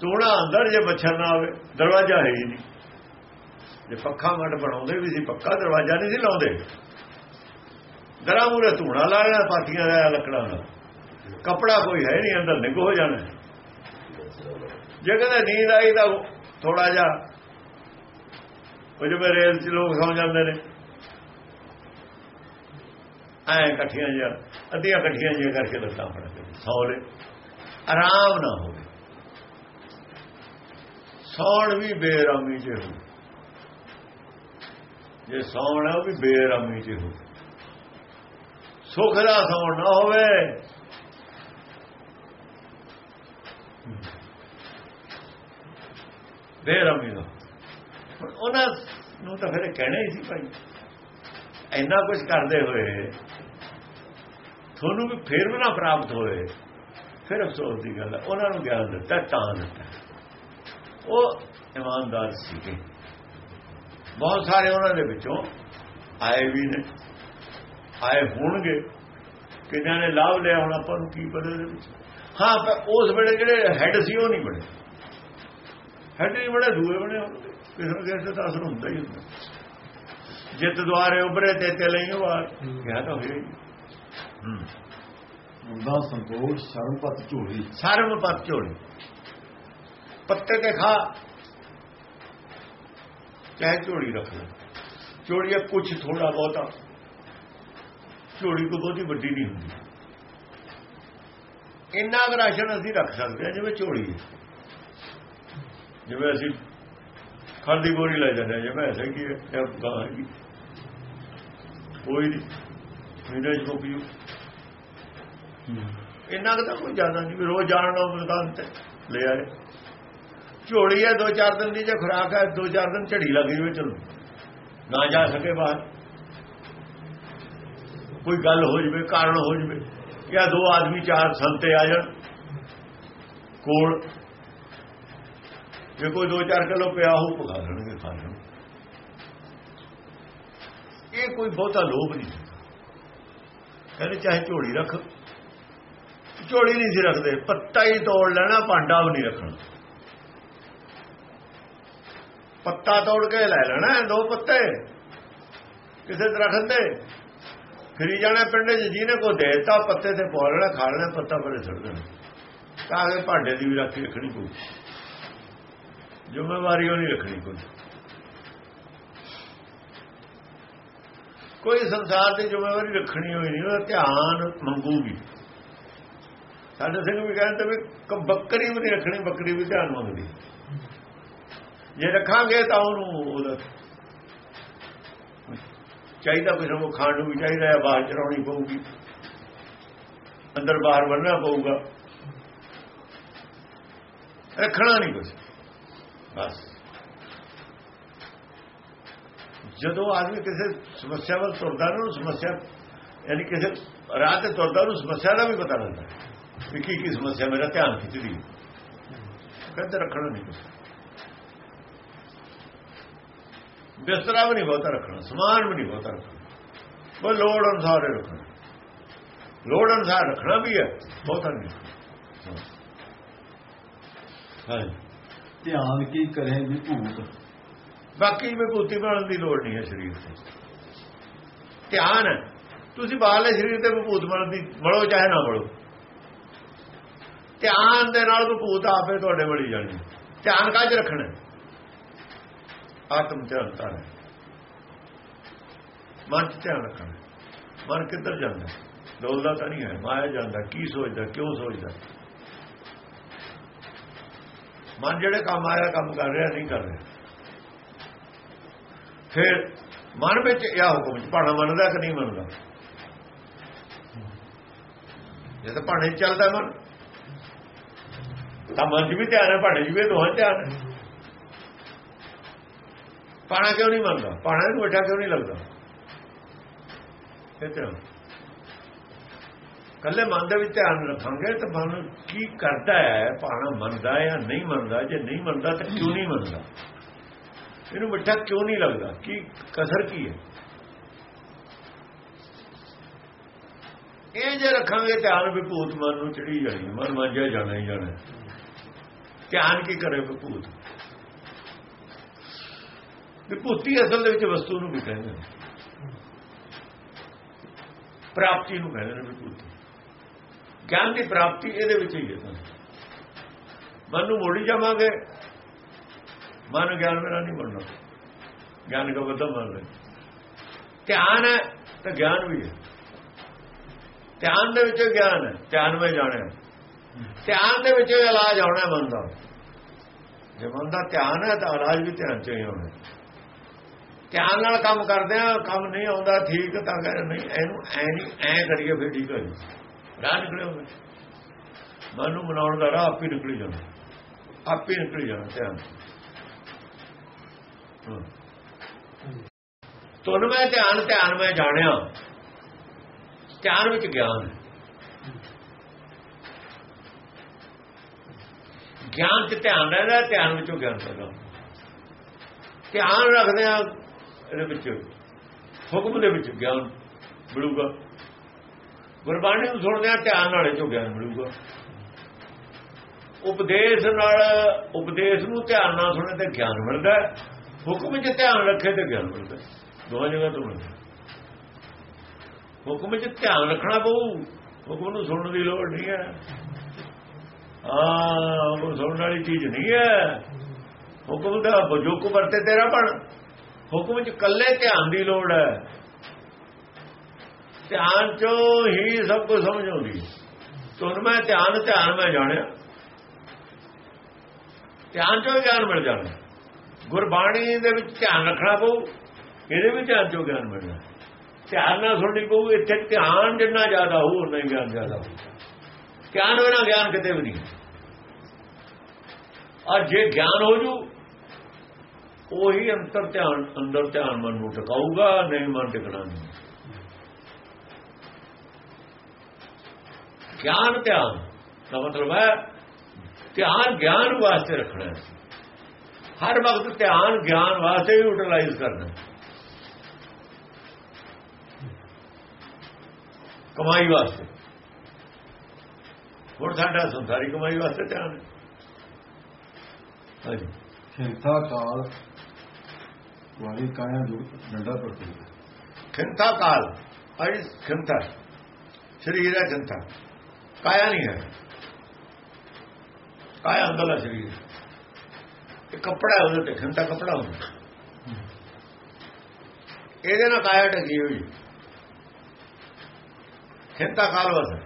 ਤੋੜਾ ਅੰਦਰ ਜੇ ਮੱਛਰ ਨਾ ਆਵੇ, ਦਰਵਾਜ਼ਾ ਹੈ ਹੀ ਨਹੀਂ। ਜੇ ਪੱਖਾ ਮੱਟ ਬਣਾਉਂਦੇ ਵੀ ਸੀ, ਪੱਕਾ ਦਰਵਾਜ਼ਾ ਨਹੀਂ ਸੀ ਲਾਉਂਦੇ। ਗਰਾਂ ਮੂਰੇ ਧੂਣਾ ਲਾ ਲੈਣਾ ਪਾਟੀਆਂ ਦਾ ਲੱਕੜਾਂ ਦਾ। ਕਪੜਾ ਕੋਈ ਹੈ ਨਹੀਂ, ਅੰਦਰ ਨਿੱਘ ਹੋ ਜਾਣਾ। ਜੇ ਕਹਿੰਦਾ ਨੀਂਦ ਆਈ ਤਾਂ ਥੋੜਾ ਜਿਹਾ ਉਹ ਜਿਵੇਂ ਰੇਲ 'ਚ ਲੋਕ ਸੌ ਜਾਂਦੇ ਨੇ। ਐ ਇਕੱਠੀਆਂ ਜਿਹਾ ਅੱਧੀਆਂ ਇਕੱਠੀਆਂ ਜਿਹਾ ਕਰਕੇ ਲੱਤਾਂ ਫੜ ਕੇ ਸੌ ਲੈ। ਆਰਾਮ ਨਾ ਹੋਵੇ। ਸੌਣ ਵੀ ਬੇਰਾਮੀ ਚ ਹੋ ਜੇ ਸੌਣ ਹੈ ਉਹ ਵੀ ਬੇਰਾਮੀ ਚ ਹੋ ਸੁਖ ਦਾ ਸੌਣ ਨਾ ਹੋਵੇ। ਬੇਰਾਮੀ ਦਾ ਉਹਨਾਂ ਨੂੰ ਤਾਂ ਫਿਰ ਕਹਿਣਾ ਹੀ ਸੀ ਭਾਈ। ਇੰਨਾ ਕੁਝ ਕਰਦੇ ਹੋਏ, ਤੁਹਾਨੂੰ ਵੀ ਫੇਰ ਵੀ ਨਾ ਪ੍ਰਾਪਤ ਹੋਏ, ਫਿਰ ਅਫਸੋਸ ਦੀ ਗੱਲ ਹੈ, ਉਹਨਾਂ ਨੂੰ ਗਿਆਨ ਦਿੱਤਾ, ਤਾਂ ਦਿੱਤਾ। ਉਹ ਇਮਾਨਦਾਰ ਸੀਗੇ। ਬਹੁਤ ਸਾਰੇ ਉਹਨਾਂ ਦੇ ਵਿੱਚੋਂ ਆਏ ਵੀ ਨੇ, ਆਏ ਹੋਣਗੇ। ਕਿੰਨਾਂ ਨੇ ਲਾਭ ਲਿਆ ਹੁਣ ਆਪਾਂ ਨੂੰ ਕੀ ਪਤਾ ਦੇ ਵਿੱਚ? ਹਾਂ ਪਰ ਉਸ ਵੇਲੇ ਜਿਹੜੇ ਹੈੱਡ ਸੀ ਉਹ ਨਹੀਂ ਬਣੇ। ਹੈੱਡ ਨਹੀਂ ਬਣੇ, ਦੂਏ ਬਣੇ ਹੋਣਗੇ ਕਿਸੇ ਨੂੰ ਕਿਸੇ ਦਾ ਅਸਰ ਹੁੰਦਾ ਹੀ ਹੁੰਦਾ। ਜਿੱਤ ਦੁਆਰੇ ਉਭਰੇ ਤੇ ਤੇ ਲਈ ਵਾਰ। ਕਿਹਾ ਤਾਂ ਹੋਇਆ ਹੀ। ਹੂੰ ਮੁੰਡਾ ਸੰਤੋਖ ਸ਼ਰਮਪਤ ਝੋਲੀ। ਸਰਮ ਪਤ ਝੋਲੀ। ਪੱਤੇ ਤੇ ਖਾ। ਚਾਹੇ ਝੋਲੀ ਰੱਖ ਲੈ ਝੋਲੀ ਕੁਝ ਥੋੜਾ ਬਹੁਤਾ। ਝੋਲੀ ਕੋ ਬਹੁਤੀ ਵੱਡੀ ਨਹੀਂ ਹੁੰਦੀ। ਇੰਨਾ ਰਾਸ਼ਨ ਅਸੀਂ ਰੱਖ ਸਕਦੇ ਹਾਂ ਜਿਵੇਂ ਝੋਲੀ ਜਿਵੇਂ ਅਸੀਂ ਖੰਡ ਬੋਰੀ ਲੈ ਜਾਂਦੇ ਜੇ ਮੈਂ ਐਸਾ ਕੀ ਹੈ ਇਹ ਗਾਂ ਹੈਗੀ ਕੋਈ ਨਹੀਂ, ਇਹਦੇ ਚ ਕੋਈ ਇੰਨਾ ਕੁ ਤਾਂ ਕੋਈ ਜ਼ਿਆਦਾ ਨਹੀਂ ਰੋਜ਼ ਜਾਣ ਨੂੰ ਮੈਦਾਨ ਤੇ ਲੈ ਆਏ। ਝੋਲੀ ਹੈ ਦੋ ਚਾਰ ਦਿਨ ਦੀ, ਜੇ ਖੁਰਾਕ ਹੈ ਦੋ ਚਾਰ ਦਿਨ ਝੜੀ ਲੱਗ ਜਵੇ ਚਲੋ। ਨਾ ਜਾ ਸਕੇ ਬਾਹਰ। ਕੋਈ ਗੱਲ ਹੋ ਜਵੇ, ਕਾਰਨ ਹੋ ਜਵੇ, ਜਾਂ ਦੋ ਆਦਮੀ ਚਾਰ ਸੰਤੇ ਆ ਜਾਣ, ਕੋਲ ਜੇ ਕੋਈ 2-4 ਕਿਲੋ ਪਿਆ ਹੋਊ, ਪਕਾ ਲੈਣਗੇ ਖਾ ਲੈਣ ਇਹ ਕੋਈ ਬਹੁਤਾ ਲੋਭ ਨਹੀਂ ਕਹਿੰਦੇ ਚਾਹੇ ਝੋਲੀ ਰੱਖ। ਝੋਲੀ ਨਹੀਂ ਸੀ ਰੱਖਦੇ ਪੱਤਾ ਹੀ ਤੋੜ ਲੈਣਾ, ਭਾਂਡਾ ਵੀ ਨਹੀਂ ਰੱਖਣਾ। ਪੱਤਾ ਤੋੜ ਕੇ ਲੈ ਲੈਣਾ ਦੋ ਪੱਤੇ। ਕਿਸੇ ਦਰਖਤ ਤੇ ਫਿਰੀ ਜਾਣਾ ਪਿੰਡ 'ਚ, ਜਿਹਨੇ ਕੋ ਦੇਤਾ, ਪੱਤੇ ਤੇ ਪਾ ਲੈਣਾ, ਖਾ ਲੈਣਾ, ਪੱਤਾ ਪਰੇ ਛੱਡ ਦੇਣਾ। ਤਾਂ ਕਾਗੇ ਭਾਂਡੇ ਦੀ ਵੀ ਰੱਖੀ ਰੱਖਣੀ ਕੋਈ ਜ਼ਿੰਮੇਵਾਰੀ ਉਹ ਨਹੀਂ ਰੱਖਣੀ ਕੋਈ। ਕੋਈ ਸੰਸਾਰ ਦੀ ਜ਼ਿੰਮੇਵਾਰੀ ਰੱਖਣੀ ਹੋਈ ਨਹੀਂ, ਉਹਦਾ ਧਿਆਨ ਮੰਗੂਗੀ। ਸਾਡੇ ਸਿੰਘ ਵੀ ਕਹਿੰਦੇ ਵੀ ਬੱਕਰੀ ਵੀ ਨਹੀਂ ਰੱਖਣੀ, ਬੱਕਰੀ ਵੀ ਧਿਆਨ ਮੰਗਦੀ। ਜੇ ਰੱਖਾਂਗੇ ਤਾਂ ਉਹਨੂੰ ਉਹਦਾ ਚਾਹੀਦਾ ਕਿਸੇ ਉਹ ਖਾਣ ਨੂੰ ਵੀ ਚਾਹੀਦਾ ਹੈ ਬਾਹਰ ਚਰਾਉਣੀ ਪਊਗੀ। ਅੰਦਰ ਬਾਹਰ ਵੜਨਾ ਪਊਗਾ। ਰੱਖਣਾ ਨਹੀਂ ਕੁਝ ਬਸ ਜਦੋਂ ਆਦਮੀ ਕਿਸੇ ਸਮੱਸਿਆ ਵੱਲ ਤੁਰਦਾ ਨਾ ਉਹ ਸਮੱਸਿਆ ਯਾਨੀ ਕਿਸੇ ਰਾਹ ਤੇ ਤੁਰਦਾ ਉਹਨੂੰ ਸਮੱਸਿਆ ਦਾ ਵੀ ਪਤਾ ਲੱਗਦਾ ਵੀ ਕੀ ਕੀ ਸਮੱਸਿਆ ਮੇਰਾ ਧਿਆਨ ਖਿੱਚਦੀ ਕਹਿੰਦੇ ਰੱਖਣਾ ਨਹੀਂ ਕੁਝ ਬਿਸਤਰਾ ਵੀ ਨਹੀਂ ਬਹੁਤਾ ਰੱਖਣਾ ਸਮਾਨ ਵੀ ਨਹੀਂ ਬਹੁਤਾ ਰੱਖਣਾ ਉਹ ਲੋੜ ਅਨੁਸਾਰ ਹੀ ਰੱਖਣਾ ਲੋੜ ਅਨੁਸਾਰ ਰੱਖਣਾ ਵੀ ਹੈ ਬਹੁਤਾ ਨਹੀਂ ਹਾਂ ਧਿਆਨ ਕੀ ਕਰੇ ਵਿਭੂਤ ਬਾਕੀ ਵਿਭੂਤੀ ਬਣਨ ਦੀ ਲੋੜ ਨਹੀਂ ਹੈ ਸਰੀਰ ਤੇ। ਧਿਆਨ ਹੈ। ਤੁਸੀਂ ਬਾਹਰਲੇ ਸਰੀਰ ਤੇ ਵਿਭੂਤ ਬਣਨ ਦੀ ਬੜੋ ਚਾਹੇ ਨਾ ਬੜੋ ਧਿਆਨ ਦੇ ਨਾਲ ਵਿਭੂਤ ਆਪੇ ਤੁਹਾਡੇ ਬੜੀ ਜਾਣੀ। ਧਿਆਨ ਕਾਜ ਰੱਖਣਾ? ਆਤਮ ਧਿਆਨ ਤਾਂ ਹੈ। ਮਨ ਚ ਧਿਆਨ ਰੱਖਣਾ। ਮਨ ਕਿੱਧਰ ਜਾਂਦਾ? ਡੋਲਦਾ ਤਾਂ ਨਹੀਂ ਹੈ। ਮਾਇਆ ਜਾਂਦਾ। ਕੀ ਸੋਚਦਾ? ਕਿਉਂ ਸੋਚਦਾ? ਮਨ ਜਿਹੜੇ ਕੰਮ ਆਇਆ, ਕੰਮ ਕਰ ਰਿਹਾ, ਨਹੀਂ ਕਰ ਰਿਹਾ। ਫਿਰ ਮਨ ਵਿੱਚ ਇਹ ਹੁਕਮ ਭਾਣਾ ਮੰਨਦਾ ਕਿ ਨਹੀਂ ਮੰਨਦਾ? ਜੇ ਤਾਂ ਭਾਣੇ ਚੱਲਦਾ ਮਨ, ਤਾਂ ਮਨ 'ਚ ਵੀ ਧਿਆਨ ਹੈ, ਭਾਣੇ 'ਚ ਵੀ ਦੋਹਾਂ ਧਿਆਨ ਹੈ। ਭਾਣਾ ਕਿਉਂ ਨਹੀਂ ਮੰਨਦਾ? ਭਾਣਾ ਨੂੰ ਬੈਠਾ ਕਿਉਂ ਨਹੀਂ ਲੱਗਦਾ? ਇਹ ਧਿਆਨ ਕੱਲੇ ਮਨ ਦੇ ਵਿੱਚ ਧਿਆਨ ਰੱਖਾਂਗੇ ਤਾਂ ਮਨ ਕੀ ਕਰਦਾ ਹੈ, ਭਾਣਾ ਮੰਨਦਾ ਜਾਂ ਨਹੀਂ ਮੰਨਦਾ, ਜੇ ਨਹੀਂ ਮੰਨਦਾ ਤਾਂ ਕਿਉਂ ਨਹੀਂ ਮੰਨਦਾ? ਇਹਨੂੰ ਮਿੱਠਾ ਕਿਉਂ ਨਹੀਂ ਲੱਗਦਾ? ਕੀ ਕਸਰ ਕੀ ਹੈ? ਇਹ ਜੇ ਰੱਖਾਂਗੇ ਧਿਆਨ ਵਿਭੂਤ ਮਨ ਨੂੰ ਚੜੀ ਜਾਣੀ, ਮਨ ਮੰਜਿਆ ਜਾਣਾ ਹੀ ਜਾਣਾ। ਧਿਆਨ ਕੀ ਕਰੇ ਵਿਭੂਤ ਵਿਭੂਤੀ ਅਸਲ ਦੇ ਵਿੱਚ ਵਸਤੂ ਨੂੰ ਵੀ ਕਹਿੰਦੇ ਨੇ। ਪ੍ਰਾਪਤੀ ਨੂੰ ਕਹਿੰਦੇ ਨੇ ਵਿਭੂਤੀ ਗਿਆਨ ਦੀ ਪ੍ਰਾਪਤੀ ਇਹਦੇ ਵਿੱਚ ਹੀ ਹੈ ਮਨ ਨੂੰ ਮੋੜੀ ਜਾਵਾਂਗੇ, ਮਨ ਗਿਆਨ ਮੇਰਾ ਨਹੀਂ ਬਣਨਾ ਗਿਆਨ ਦਾ ਬਦਲ ਬਣ ਰਿਹਾ ਧਿਆਨ ਹੈ ਤਾਂ ਗਿਆਨ ਵੀ ਹੈ। ਧਿਆਨ ਦੇ ਵਿੱਚ ਗਿਆਨ ਹੈ, ਧਿਆਨ ਵਿੱਚ ਜਾਣਿਆ। ਧਿਆਨ ਦੇ ਵਿੱਚ ਇਲਾਜ ਆਉਣਾ ਮਨ ਦਾ। ਜੇ ਮਨ ਦਾ ਧਿਆਨ ਹੈ ਤਾਂ ਇਲਾਜ ਵੀ ਧਿਆਨ ਚ ਹੀ ਆਉਣਾ। ਧਿਆਨ ਨਾਲ ਕੰਮ ਕਰਦੇ ਆ, ਕੰਮ ਨਹੀਂ ਆਉਂਦਾ, ਠੀਕ ਤਾਂ ਕਹਿੰਦੇ ਨਹੀਂ, ਇਹਨੂੰ ਐ ਨਹੀਂ, ਐ ਕਰੀਏ, ਫਿਰ ਠੀਕ ਹੋ ਜੂ ਰਾਹ ਨਿਕਲਿਆ ਹੋਵੇ ਮਨ ਨੂੰ ਮਨਾਉਣ ਦਾ ਰਾਹ ਆਪੇ ਨਿਕਲ ਜਾਣਾ ਆਪੇ ਨਿਕਲ ਜਾਣਾ ਧਿਆਨ ਤੁਨ ਮੈਂ ਧਿਆਨ ਧਿਆਨ ਮੈਂ ਜਾਣਿਆ। ਧਿਆਨ ਵਿੱਚ ਗਿਆਨ ਹੈ। ਗਿਆਨ ਤੇ ਧਿਆਨ ਰਹਿੰਦਾ, ਧਿਆਨ ਵਿੱਚੋਂ ਗਿਆਨ ਪੈਦਾ ਧਿਆਨ ਰੱਖਦੇ ਆ ਇਹਦੇ ਵਿੱਚ। ਹੁਕਮ ਦੇ ਵਿੱਚ ਗਿਆਨ ਮਿਲੂਗਾ। ਗੁਰਬਾਣੀ ਨੂੰ ਸੁਣਦੇ ਆ ਧਿਆਨ ਨਾਲ ਇਹ ਚੋਂ ਗਿਆਨ ਮਿਲੂਗਾ। ਉਪਦੇਸ਼ ਨਾਲ, ਉਪਦੇਸ਼ ਨੂੰ ਧਿਆਨ ਨਾਲ ਸੁਣੇ ਤੇ ਗਿਆਨ ਮਿਲਦਾ ਹੁਕਮ 'ਚ ਧਿਆਨ ਰੱਖੇ ਤੇ ਗਿਆਨ ਮਿਲਦਾ ਦੋਹਾਂ ਜਗ੍ਹਾ ਤੋਂ ਮਿਲਦਾ ਹੁਕਮ 'ਚ ਧਿਆਨ ਰੱਖਣਾ ਪਊ। ਹੁਕਮ ਨੂੰ ਸੁਣਨ ਦੀ ਲੋੜ ਨਹੀਂ ਹੈ। ਹਾਂ ਉਹ ਸੁਣਨ ਵਾਲੀ ਚੀਜ਼ ਨਹੀਂ ਹੈ। ਹੁਕਮ ਦਾ ਬਜੋਕ ਵਰਤੇ ਤੇਰਾ ਬਣ। ਹੁਕਮ 'ਚ ਕੱਲੇ ਧਿਆਨ ਦੀ ਲੋੜ ਹੈ। ਧਿਆਨ 'ਚੋਂ ਹੀ ਸਭ ਕੁਝ ਸਮਝ ਆਉਂਦੀ। ਤੁਨ ਮੈਂ ਧਿਆਨ ਧਿਆਨ ਮੈਂ ਜਾਣਿਆ। ਧਿਆਨ 'ਚੋਂ ਗਿਆਨ ਮਿਲ ਜਾਣਾ ਗੁਰਬਾਣੀ ਦੇ ਵਿੱਚ ਧਿਆਨ ਰੱਖਣਾ ਪਊ, ਇਹਦੇ ਵਿੱਚ ਧਿਆਨ 'ਚੋਂ ਗਿਆਨ ਮਿਲਣਾ ਧਿਆਨ ਨਾਲ ਸੁਣਨੀ ਪਊ, ਇੱਥੇ ਧਿਆਨ ਜਿੰਨਾ ਜ਼ਿਆਦਾ ਹੋਊ, ਉਨਾ ਹੀ ਗਿਆਨ ਜ਼ਿਆਦਾ ਹੋਊ। ਧਿਆਨ ਬਿਨਾ ਗਿਆਨ ਕਿਤੇ ਵੀ ਨਹੀਂ। ਔਰ ਜੇ ਗਿਆਨ ਹੋ ਜੂ, ਉਹੀ ਅੰਤਰ ਧਿਆਨ, ਅੰਦਰ ਧਿਆਨ ਮਨ ਨੂੰ ਟਿਕਾਊਗਾ, ਨਹੀਂ ਮਨ ਟਿਕਣਾ ਨਹੀਂ। ਗਿਆਨ ਧਿਆਨ ਦਾ ਮਤਲਬ ਹੈ ਧਿਆਨ ਗਿਆਨ ਵਾਸਤੇ ਰੱਖਣਾ ਹੈ। ਹਰ ਵਕਤ ਧਿਆਨ ਗਿਆਨ ਵਾਸਤੇ ਹੀ ਯੂਟਿਲਾਈਜ਼ ਕਰਨਾ ਕਮਾਈ ਵਾਸਤੇ। ਹੋਰ ਸਾਡਾ ਸੰਸਾਰੀ ਕਮਾਈ ਵਾਸਤੇ ਧਿਆਨ ਹੈ। ਹਾਂਜੀ। ਕਾਲ ਵਾਲੀ ਕਾਇਆ ਡੰਡਾ ਪ੍ਰਤੀ ਖਿੰਤਾ ਕਾਲ। ਅਈ ਖਿੰਤਾ ਸਰੀਰ ਹੈ ਖਿੰਤਾ ਕਾਇਆ ਨਹੀਂ ਹੈ। ਕਾਇਆ ਅੰਦਰਲਾ ਸਰੀਰ ਇਹ ਕੱਪੜਾ ਹੈ ਉਹਦੇ ਤੇ ਖਿੰਤਾ ਕੱਪੜਾ ਹੁੰਦਾ ਇਹਦੇ ਨਾਲ ਕਾਇਆ ਢਕੀ ਹੋਈ। ਖਿੰਤਾ ਕਾਲ ਵਸ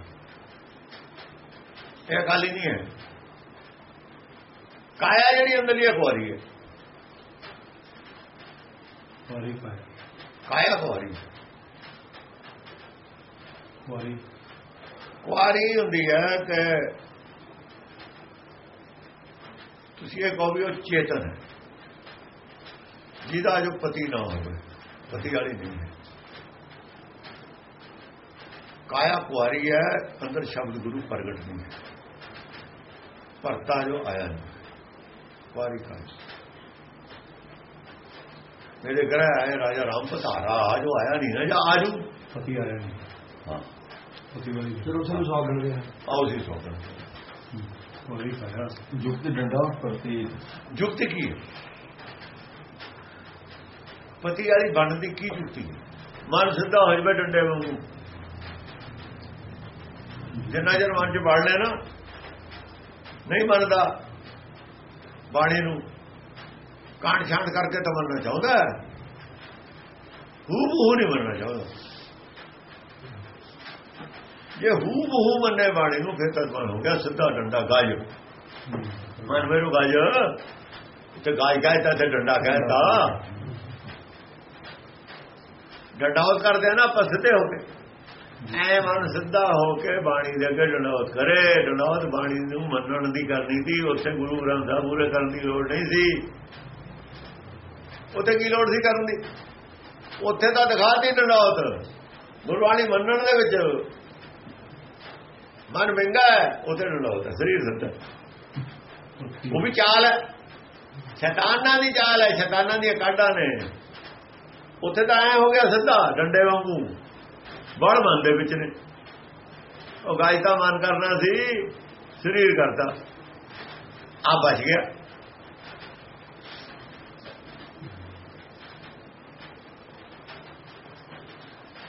ਇਹ ਕਾਲੀ ਨਹੀਂ ਹੈ। ਕਾਇਆ ਜਿਹੜੀ ਅੰਦਰਲੀ ਅਖਵਾਰੀ ਹੈ। ਵਾਰੀ ਕਾਇਆ। ਕਾਇਆ ਅਖਵਾਰੀ ਵਾਰੀ ਕੁਆਰੀ ਹੁੰਦੀ ਹੈ ਕਿ ਤੁਸੀਂ ਇਹ ਕਹੋ ਵੀ ਉਹ ਚੇਤਨ ਹੈ। ਜਿਹਦਾ ਜੋ ਪਤੀ ਨਾ ਹੋਵੇ ਪਤੀ ਵਾਲੀ ਨਹੀਂ ਹੈ। ਕਾਇਆ ਕੁਆਰੀ ਹੈ ਅੰਦਰ ਸ਼ਬਦ ਗੁਰੂ ਪ੍ਰਗਟ ਨਹੀਂ ਹੈ। ਭਰਤਾ ਜੋ ਆਇਆ ਨਹੀਂ ਕੁਆਰੀ ਕਾਇਆ ਮੇਰੇ ਘਰ ਆਇਆ ਰਾਜਾ ਰਾਮ ਪਤਾਰਾ ਜੋ ਆਇਆ ਨਹੀਂ ਨਾ ਜਾਂ ਆਜੂ। ਪਤੀ ਆਇਆ ਨਹੀਂ। ਹਾਂ। ਪਤੀ ਵਾਲੀ ਫਿਰ ਉਸ ਨੂੰ ਸੌ ਗਣ ਗਿਆ। ਆਓ ਸੀ ਸੋਕਣ ਵਾਰੀ ਕਾਇਆ ਜੁਗਤ ਡੰਡਾ ਪ੍ਰਤੀ ਜੁਗਤ ਕੀ ਹੈ? ਪਤੀ ਵਾਲੀ ਬਣਨ ਦੀ ਕੀ ਜੁਗਤੀ ਹੈ? ਮਨ ਸਿੱਧਾ ਹੋ ਜਵੇ ਡੰਡੇ ਵਾਂਗੂ। ਜਿੰਨਾ ਜਨ ਮਨ ਚ ਵੜ ਲੈ ਨਾ ਨਹੀਂ ਮੰਨਦਾ ਬਾਣੀ ਨੂੰ ਕਾਂਡ ਛਾਂਡ ਕਰਕੇ ਤਾਂ ਮੰਨਣਾ ਚਾਹੁੰਦਾ ਹੂ। ਬਹੂ ਨਹੀਂ ਮੰਨਣਾ ਚਾਹੁੰਦਾ। ਜੇ ਹੂ ਬਹੂ ਮੰਨੇ ਬਾਣੀ ਨੂੰ, ਫਿਰ ਤਾਂ ਹੋ ਗਿਆ? ਸਿੱਧਾ ਡੰਡਾ ਗਾਜ ਮਨ ਮੇਰੂ ਗਾਜ ਤੇ ਗਾਜ ਗਾਜ ਤਾਂ ਤੇ ਡੰਡਾ ਕਹਿੰਦਾ ਡੰਡਾਉਤ ਕਰਦੇ ਆ ਨਾ, ਆਪਾਂ ਸਿੱਧੇ ਹੋ ਕੇ। ਐ ਮਨ ਸਿੱਧਾ ਹੋ ਕੇ ਬਾਣੀ ਦੇ ਅੱਗੇ ਡੰਡਾਉਤ ਕਰੇ। ਡੰਡਾਉਤ ਬਾਣੀ ਨੂੰ ਮੰਨਣ ਦੀ ਕਰਨੀ ਸੀ। ਉੱਥੇ ਗੁਰੂ ਗ੍ਰੰਥ ਸਾਹਿਬ ਪੂਰੇ ਕਰਨ ਦੀ ਲੋੜ ਨਹੀਂ ਸੀ। ਉੱਥੇ ਕੀ ਲੋੜ ਸੀ ਕਰਨ ਦੀ? ਉੱਥੇ ਤਾਂ ਦਿਖਾਤੀ ਡੰਡਾਉਤ ਗੁਰਬਾਣੀ ਮੰਨਣ ਦੇ ਵਿੱਚ ਮਨ ਵਿੰਗਾ ਹੈ ਉੱਥੇ ਡੰਡਾਉਤ ਹੈ ਸਰੀਰ ਸਿੱਧਾ ਉਹ ਵੀ ਚਾਲ ਹੈ। ਸ਼ੈਤਾਨਾਂ ਦੀ ਚਾਲ ਹੈ, ਸ਼ੈਤਾਨਾਂ ਦੀਆਂ ਕਾਢਾਂ ਨੇ। ਉੱਥੇ ਤਾਂ ਐ ਹੋ ਗਿਆ ਸਿੱਧਾ, ਡੰਡੇ ਵਾਂਗੂ। ਬੜ ਮਨ ਦੇ ਵਿੱਚ ਨੇ। ਉਹ ਗਾਇਤਾ ਮਨ ਕਰਨਾ ਸੀ, ਸਰੀਰ ਕਰਦਾ ਆ ਬਚ ਗਿਆ।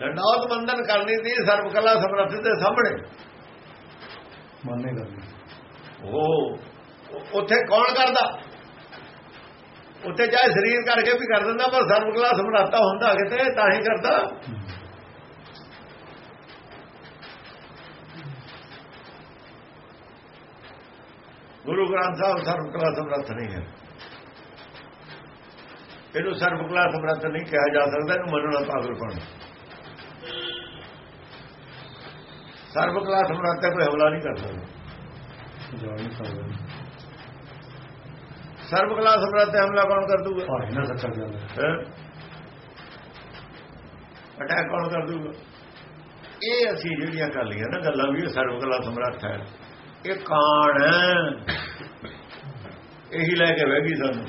ਡੰਡਾਉਤ ਬੰਦਨ ਕਰਨੀ ਸੀ ਸਰਬ ਕਲਾ ਸਮਰੱਥ ਦੇ ਸਾਹਮਣੇ। ਮੰਨੇ ਉਹ ਉੱਥੇ ਕੌਣ ਕਰਦਾ? ਉੱਥੇ ਚਾਹੇ ਸਰੀਰ ਕਰਕੇ ਵੀ ਕਰ ਦਿੰਦਾ, ਪਰ ਸਰਬ ਕਲਾ ਸਮਰੱਥਾ ਹੁੰਦਾ ਕਿਤੇ, ਤਾਂ ਹੀ ਕਰਦਾ। ਗੁਰੂ ਗ੍ਰੰਥ ਸਾਹਿਬ ਸਰਵਕਲਾ ਸਮਰੱਥ ਨਹੀਂ ਹੈ। ਇਹਨੂੰ ਸਰਬਕਲਾ ਸਮਰੱਥ ਨਹੀਂ ਕਿਹਾ ਜਾ ਸਕਦਾ, ਇਹਨੂੰ ਮੰਨਣਾ ਪਾਗਲਪਣ ਸਰਬ ਕਲਾ ਸਮਰੱਥ ਤੇ ਕੋਈ ਹਮਲਾ ਨਹੀਂ ਕਰ ਸਕਦਾ। ਸਰਬ ਕਲਾ ਸਮਰੱਥ ਤੇ ਹਮਲਾ ਕੌਣ ਕਰ ਦੂਗਾ? ਭਾਈ ਨਾ ਸੱਚਾ ਜਾਂਦਾ ਅਟੈਕ ਕੌਣ ਕਰ ਦੂਗਾ? ਇਹ ਅਸੀਂ ਜਿਹੜੀਆਂ ਕਰ ਲਈਆਂ ਨਾ ਗੱਲਾਂ ਵੀ ਸਰਬ ਕਲਾ ਸਮਰੱਥ ਹੈ। ਇਹ ਕਾਣ ਹੈ। ਇਹੀ ਲੈ ਕੇ ਬਹਿ ਗਈ ਸਾਨੂੰ।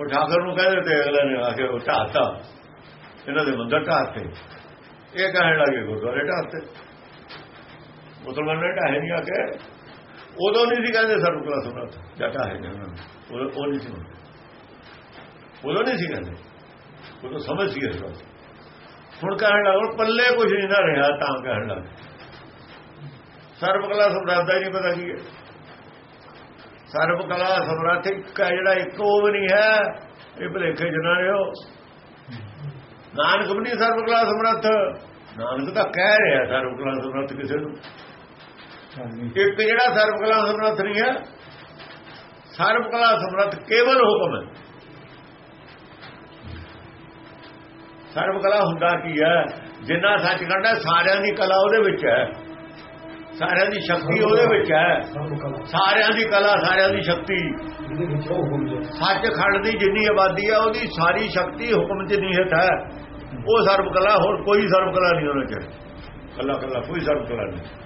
ਉਹ ਠਾਕਰ ਨੂੰ ਕਹਿੰਦੇ ਤੇ ਅਗਲੇ ਨੇ ਆ ਕੇ ਉਹ ਢਾਤਾ ਇਹਨਾਂ ਦੇ ਮੰਦਰ ਢਾਤੇ ਇਹ ਕਹਿਣ ਲੱਗੇ ਗੁਰਦੁਆਰੇ ਢਾਤੇ ਮੁਸਲਮਾਨ ਨੇ ਢਾਹੇ ਨਹੀਂ ਆ ਕੇ। ਉਦੋਂ ਨਹੀਂ ਸੀ ਕਹਿੰਦੇ ਸਰਬ ਕਲਾ ਸਮਰੱਥ ਜਟਾ ਹੈ ਉਹਨਾਂ ਨੂੰ। ਉਹ ਨਹੀਂ ਸੀ ਉਦੋਂ ਨਹੀਂ ਸੀ ਕਹਿੰਦੇ। ਉਦੋਂ ਸਮਝ ਸੀ ਇਸ ਗੱਲ ਹੁਣ ਕਹਿਣ ਲੱਗ ਪੱਲੇ ਕੁਝ ਨਹੀਂ ਨਾ ਰਿਹਾ, ਤਾਂ ਕਹਿਣ ਲੱਗ। ਸਰਬ ਕਲਾ ਸਮਰੱਥ ਦਾ ਹੀ ਨਹੀਂ ਪਤਾ ਕੀ ਹੈ। ਸਰਬ ਕਲਾ ਸਮਰੱਥ ਇੱਕ ਹੈ ਜਿਹੜਾ ਇੱਕ ਉਹ ਵੀ ਨਹੀਂ ਹੈ। ਇਹ ਭਲੇਖੇ ਜਨਾ ਰਿਓ ਨਾਨਕ ਵੀ ਨਹੀਂ ਸਰਬ ਕਲਾ ਸਮਰੱਥ ਨਾਨਕ ਤਾਂ ਕਹਿ ਰਿਹਾ ਸਰਬ ਕਲਾ ਸਮਰੱਥ ਕਿਸੇ ਨੂੰ। ਇੱਕ ਜਿਹੜਾ ਸਰਬ ਕਲਾ ਸਮਰੱਥ ਨਹੀਂ ਹੈ ਸਰਬ ਕਲਾ ਸਮਰੱਥ ਕੇਵਲ ਹੁਕਮ ਹੈ। ਸਰਬ ਕਲਾ ਹੁੰਦਾ ਕੀ ਹੈ? ਜਿੰਨਾ ਸੱਚਖੰਡ ਹੈ ਸਾਰਿਆਂ ਦੀ ਕਲਾ ਉਹਦੇ ਵਿੱਚ ਹੈ। ਸਾਰਿਆਂ ਦੀ ਸ਼ਕਤੀ ਉਹਦੇ ਵਿੱਚ ਹੈ। ਸਾਰਿਆਂ ਦੀ ਕਲਾ ਸਾਰਿਆਂ ਦੀ ਸ਼ਕਤੀ। ਜੋ ਸੱਚਖੰਡ ਦੀ ਜਿੰਨੀ ਆਬਾਦੀ ਹੈ ਉਹਦੀ ਸਾਰੀ ਸ਼ਕਤੀ ਹੁਕਮ 'ਚ ਨਿਹਿਤ ਹੈ। ਉਹ ਸਰਬ ਕਲਾ ਹੋਰ ਕੋਈ ਸਰਬ ਕਲਾ ਨਹੀਂ ਹੋਣਾ ਚਾਹੀਦਾ। ਕੱਲਾ ਕੱਲਾ ਕੋਈ ਸਰਬ ਕਲਾ ਨਹੀਂ।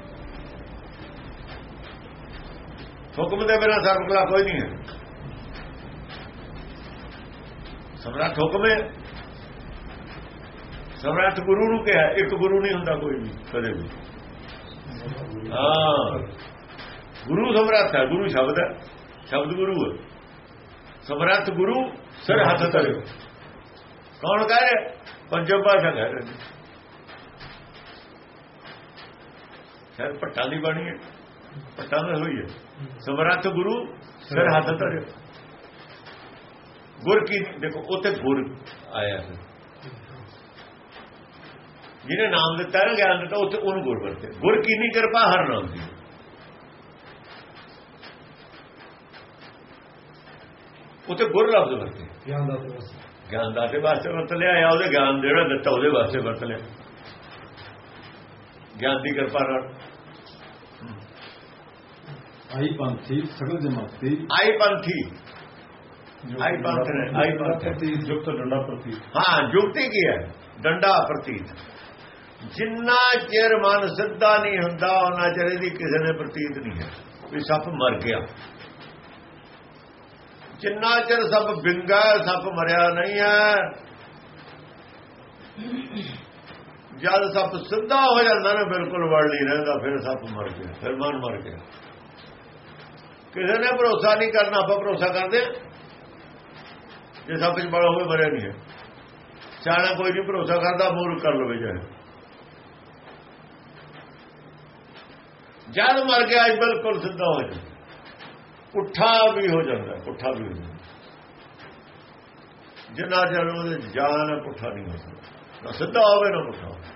ਹੁਕਮ ਦੇ ਬਿਨਾਂ ਸਰਬ ਕੋਈ ਨਹੀਂ ਹੈ। ਸਮਰੱਥ ਹੁਕਮ ਹੈ। ਸਮਰੱਥ ਗੁਰੂ ਨੂੰ ਕਿਹਾ, ਇੱਕ ਗੁਰੂ ਨਹੀਂ ਹੁੰਦਾ ਕੋਈ ਵੀ, ਕਦੇ ਵੀ। ਹਾਂ। ਗੁਰੂ ਸਮਰੱਥ ਹੈ, ਗੁਰੂ ਸ਼ਬਦ ਹੈ। ਸ਼ਬਦ ਗੁਰੂ ਹੈ। ਸਮਰੱਥ ਗੁਰੂ ਸਿਰ ਹੱਥ ਧਰਿਓ। ਕੌਣ ਕਹਿ ਰਿਹਾ? ਪੰਜਮ ਭਾਸ਼ਾ ਕਹਿ ਰਹੇ ਨੇ। ਸਿਰ ਪੱਟਾਂ ਦੀ ਬਾਣੀ ਹੈ। ਪੱਟਾਂ ਨਾਲ ਹੋਈ ਹੈ। ਸਮਰੱਥ ਗੁਰੂ ਸਿਰ ਹੱਥ ਧਰਿਓ। ਗੁਰ ਕੀ ਦੇਖੋ ਉੱਥੇ ਗੁਰ ਆਇਆ ਹੈ ਜਿਹਨੇ ਨਾਮ ਦਿੱਤਾ ਨਾ ਗਿਆਨ ਦਿੱਤਾ ਉੱਥੇ ਉਹਨੂੰ ਗੁਰ ਵਰਤੇ ਗੁਰ ਕੀਨੀ ਕਿਰਪਾ ਹਰ ਨਾਮ ਦੀ। ਉੱਥੇ ਗੁਰ ਲਫ਼ਜ਼ ਵਰਤੇ। ਗਿਆਨ ਦਾ ਗਿਆਨ ਦਾਤੇ ਵਾਸਤੇ ਵਰਤ ਲਿਆ ਜਾਂ ਉਹਦੇ ਗਿਆਨ ਜਿਹੜਾ ਦਿੱਤਾ ਉਹਦੇ ਵਾਸਤੇ ਵਰਤ ਲਿਆ। ਗਿਆਨ ਦੀ ਕਿਰਪਾ ਨਾਲ। ਆਈ ਪੰਥੀ ਸਗਲ ਜਮਾਤੀ। ਆਈ ਪੰਥੀ। ਆਈ ਪੰਥ ਨੇ, ਆਈ ਪੰਥ। ਪ੍ਰਤੀ ਜੁਗਤ ਡੰਡਾ ਪ੍ਰਤੀ ਹਾਂ ਜੁਗਤੀ ਕੀ ਹੈ? ਡੰਡਾ ਪ੍ਰਤੀਤ। ਜਿੰਨਾ ਚਿਰ ਮਨ ਸਿੱਧਾ ਨਹੀਂ ਹੁੰਦਾ ਉਹਨਾਂ ਚਿਰ ਇਹਦੀ ਕਿਸੇ ਨੇ ਪ੍ਰਤੀਤ ਨਹੀਂ ਹੈ। ਵੀ ਸੱਪ ਮਰ ਗਿਆ। ਜਿੰਨਾ ਚਿਰ ਸੱਪ ਬਿੰਗਾ ਸੱਪ ਮਰਿਆ ਨਹੀਂ ਹੈ। ਜਦ ਸੱਪ ਸਿੱਧਾ ਹੋ ਜਾਂਦਾ ਨਾ ਬਿਲਕੁਲ ਵੜ ਨਹੀਂ ਰਹਿੰਦਾ ਫਿਰ ਸੱਪ ਮਰ ਗਿਆ ਫਿਰ ਮਨ ਮਰ ਗਿਆ। ਕਿਸੇ ਨੇ ਭਰੋਸਾ ਨਹੀਂ ਕਰਨਾ, ਆਪਾਂ ਭਰੋਸਾ ਕਰਦੇ ਹਾਂ? ਜੇ ਸਭ ਕੁਝ ਬੜਾ ਹੋਵੇ ਮਰਿਆ ਨਹੀਂ ਹੈ। ਸਿਆਣਾ ਕੋਈ ਨਹੀਂ ਭਰੋਸਾ ਕਰਦਾ ਮੂਰ ਕਰ ਲਵੇ ਜਾਏ ਜਦ ਮਰ ਗਿਆ, ਅੱਜ ਬਿਲਕੁਲ ਸਿੱਧਾ ਹੋ ਜਾਂਦਾ ਪੁੱਠਾ ਵੀ ਹੋ ਜਾਂਦਾ, ਪੁੱਠਾ ਵੀ ਹੋ ਜਾਂਦਾ। ਜਿੰਨਾ ਚਿਰ ਉਹਦੇ ਜਾਨ ਪੁੱਠਾ ਨਹੀਂ ਹੋ ਸਕਦਾ। ਨਾ ਸਿੱਧਾ ਹੋਵੇ, ਨਾ ਪੁੱਠਾ ਹੋਵੇ।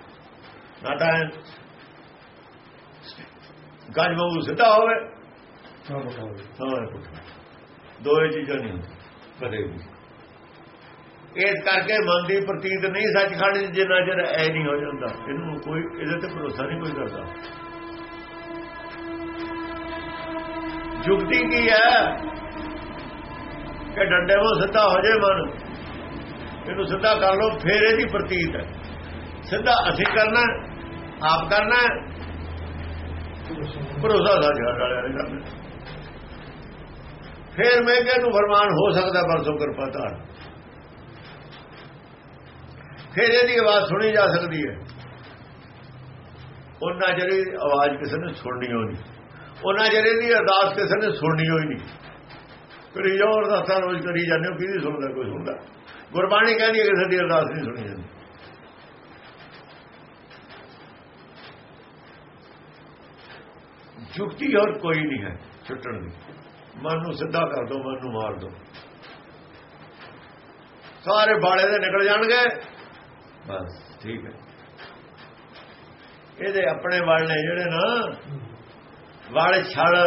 ਨਾ ਤਾਂ ਗੰਜ ਗੱਜ ਸਿੱਧਾ ਹੋਵੇ। ਨਾ ਬਤਾਓ ਪੁੱਠਾ ਦੋਏ ਚੀਜ਼ਾਂ ਨਹੀਂ ਕਦੇ ਵੀ। ਇਸ ਕਰਕੇ ਮਨ ਦੀ ਪ੍ਰਤੀਤ ਨਹੀਂ ਸੱਚਖੰਡ 'ਚ ਜਿੰਨਾ ਚਿਰ ਐ ਨਹੀਂ ਹੋ ਜਾਂਦਾ। ਇਹਨੂੰ ਕੋਈ ਇਹਦੇ ਤੇ ਭਰੋਸਾ ਨਹੀਂ ਕੋਈ ਕਰਦਾ। ਜੁਗਤੀ ਕੀ ਹੈ? ਕਿ ਡੰਡੇ ਨੂੰ ਸਿੱਧਾ ਹੋ ਜਾਏ ਮਨ। ਇਹਨੂੰ ਸਿੱਧਾ ਕਰ ਲਓ ਫੇਰ ਇਹਦੀ ਪ੍ਰਤੀਤ ਹੈ। ਸਿੱਧਾ ਅਸੀਂ ਕਰਨਾ ਆਪ ਕਰਨਾ ਹੈ, ਭਰੋਸਾ ਸਾਡਾ ਵਾਲਿਆਂ ਨੇ ਕਰਨਾ ਫੇਰ ਮੈਂ ਕਿਹਾ ਨੂੰ ਫਰਮਾਨ ਹੋ ਸਕਦਾ ਪਰਸੋਂ ਕਿਰਪਾ ਧਾਰ। ਫਿਰ ਇਹਦੀ ਆਵਾਜ਼ ਸੁਣੀ ਜਾ ਸਕਦੀ ਹੈ। ਉਹਨਾਂ ਜਿਹੜੀ ਆਵਾਜ਼ ਕਿਸੇ ਨੇ ਸੁਣਨੀ ਹੋਣੀ ਉਹਨਾਂ ਜਿਹੜੇ ਦੀ ਅਰਦਾਸ ਕਿਸੇ ਨੇ ਸੁਣਨੀ ਹੋਈ ਨਹੀਂ। ਕਰੀ ਜਾਓ ਅਰਦਾਸਾਂ ਰੋਜ਼ ਕਰੀ ਜਾਂਦੇ ਹੋ, ਕਿਹਦੀ ਸੁਣਦਾ, ਕੋਈ ਸੁਣਦਾ? ਗੁਰਬਾਣੀ ਕਹਿੰਦੀ ਹੈ ਕਿਸੇ ਦੀ ਅਰਦਾਸ ਨਹੀਂ ਸੁਣੀ ਜਾਂਦੀ। ਜੁਗਤੀ ਹੋਰ ਕੋਈ ਨਹੀਂ ਹੈ, ਛੁੱਟਣ ਦੀ। ਮਨ ਨੂੰ ਸਿੱਧਾ ਕਰ ਦੋ, ਮਨ ਨੂੰ ਮਾਰ ਦੋ। ਸਾਰੇ ਬਾੜੇ ਦੇ ਨਿਕਲ ਜਾਣਗੇ। ਬਸ, ਠੀਕ ਹੈ। ਇਹਦੇ ਆਪਣੇ ਵਲ ਨੇ ਜਿਹੜੇ ਨਾ, ਵਲ ਛੜ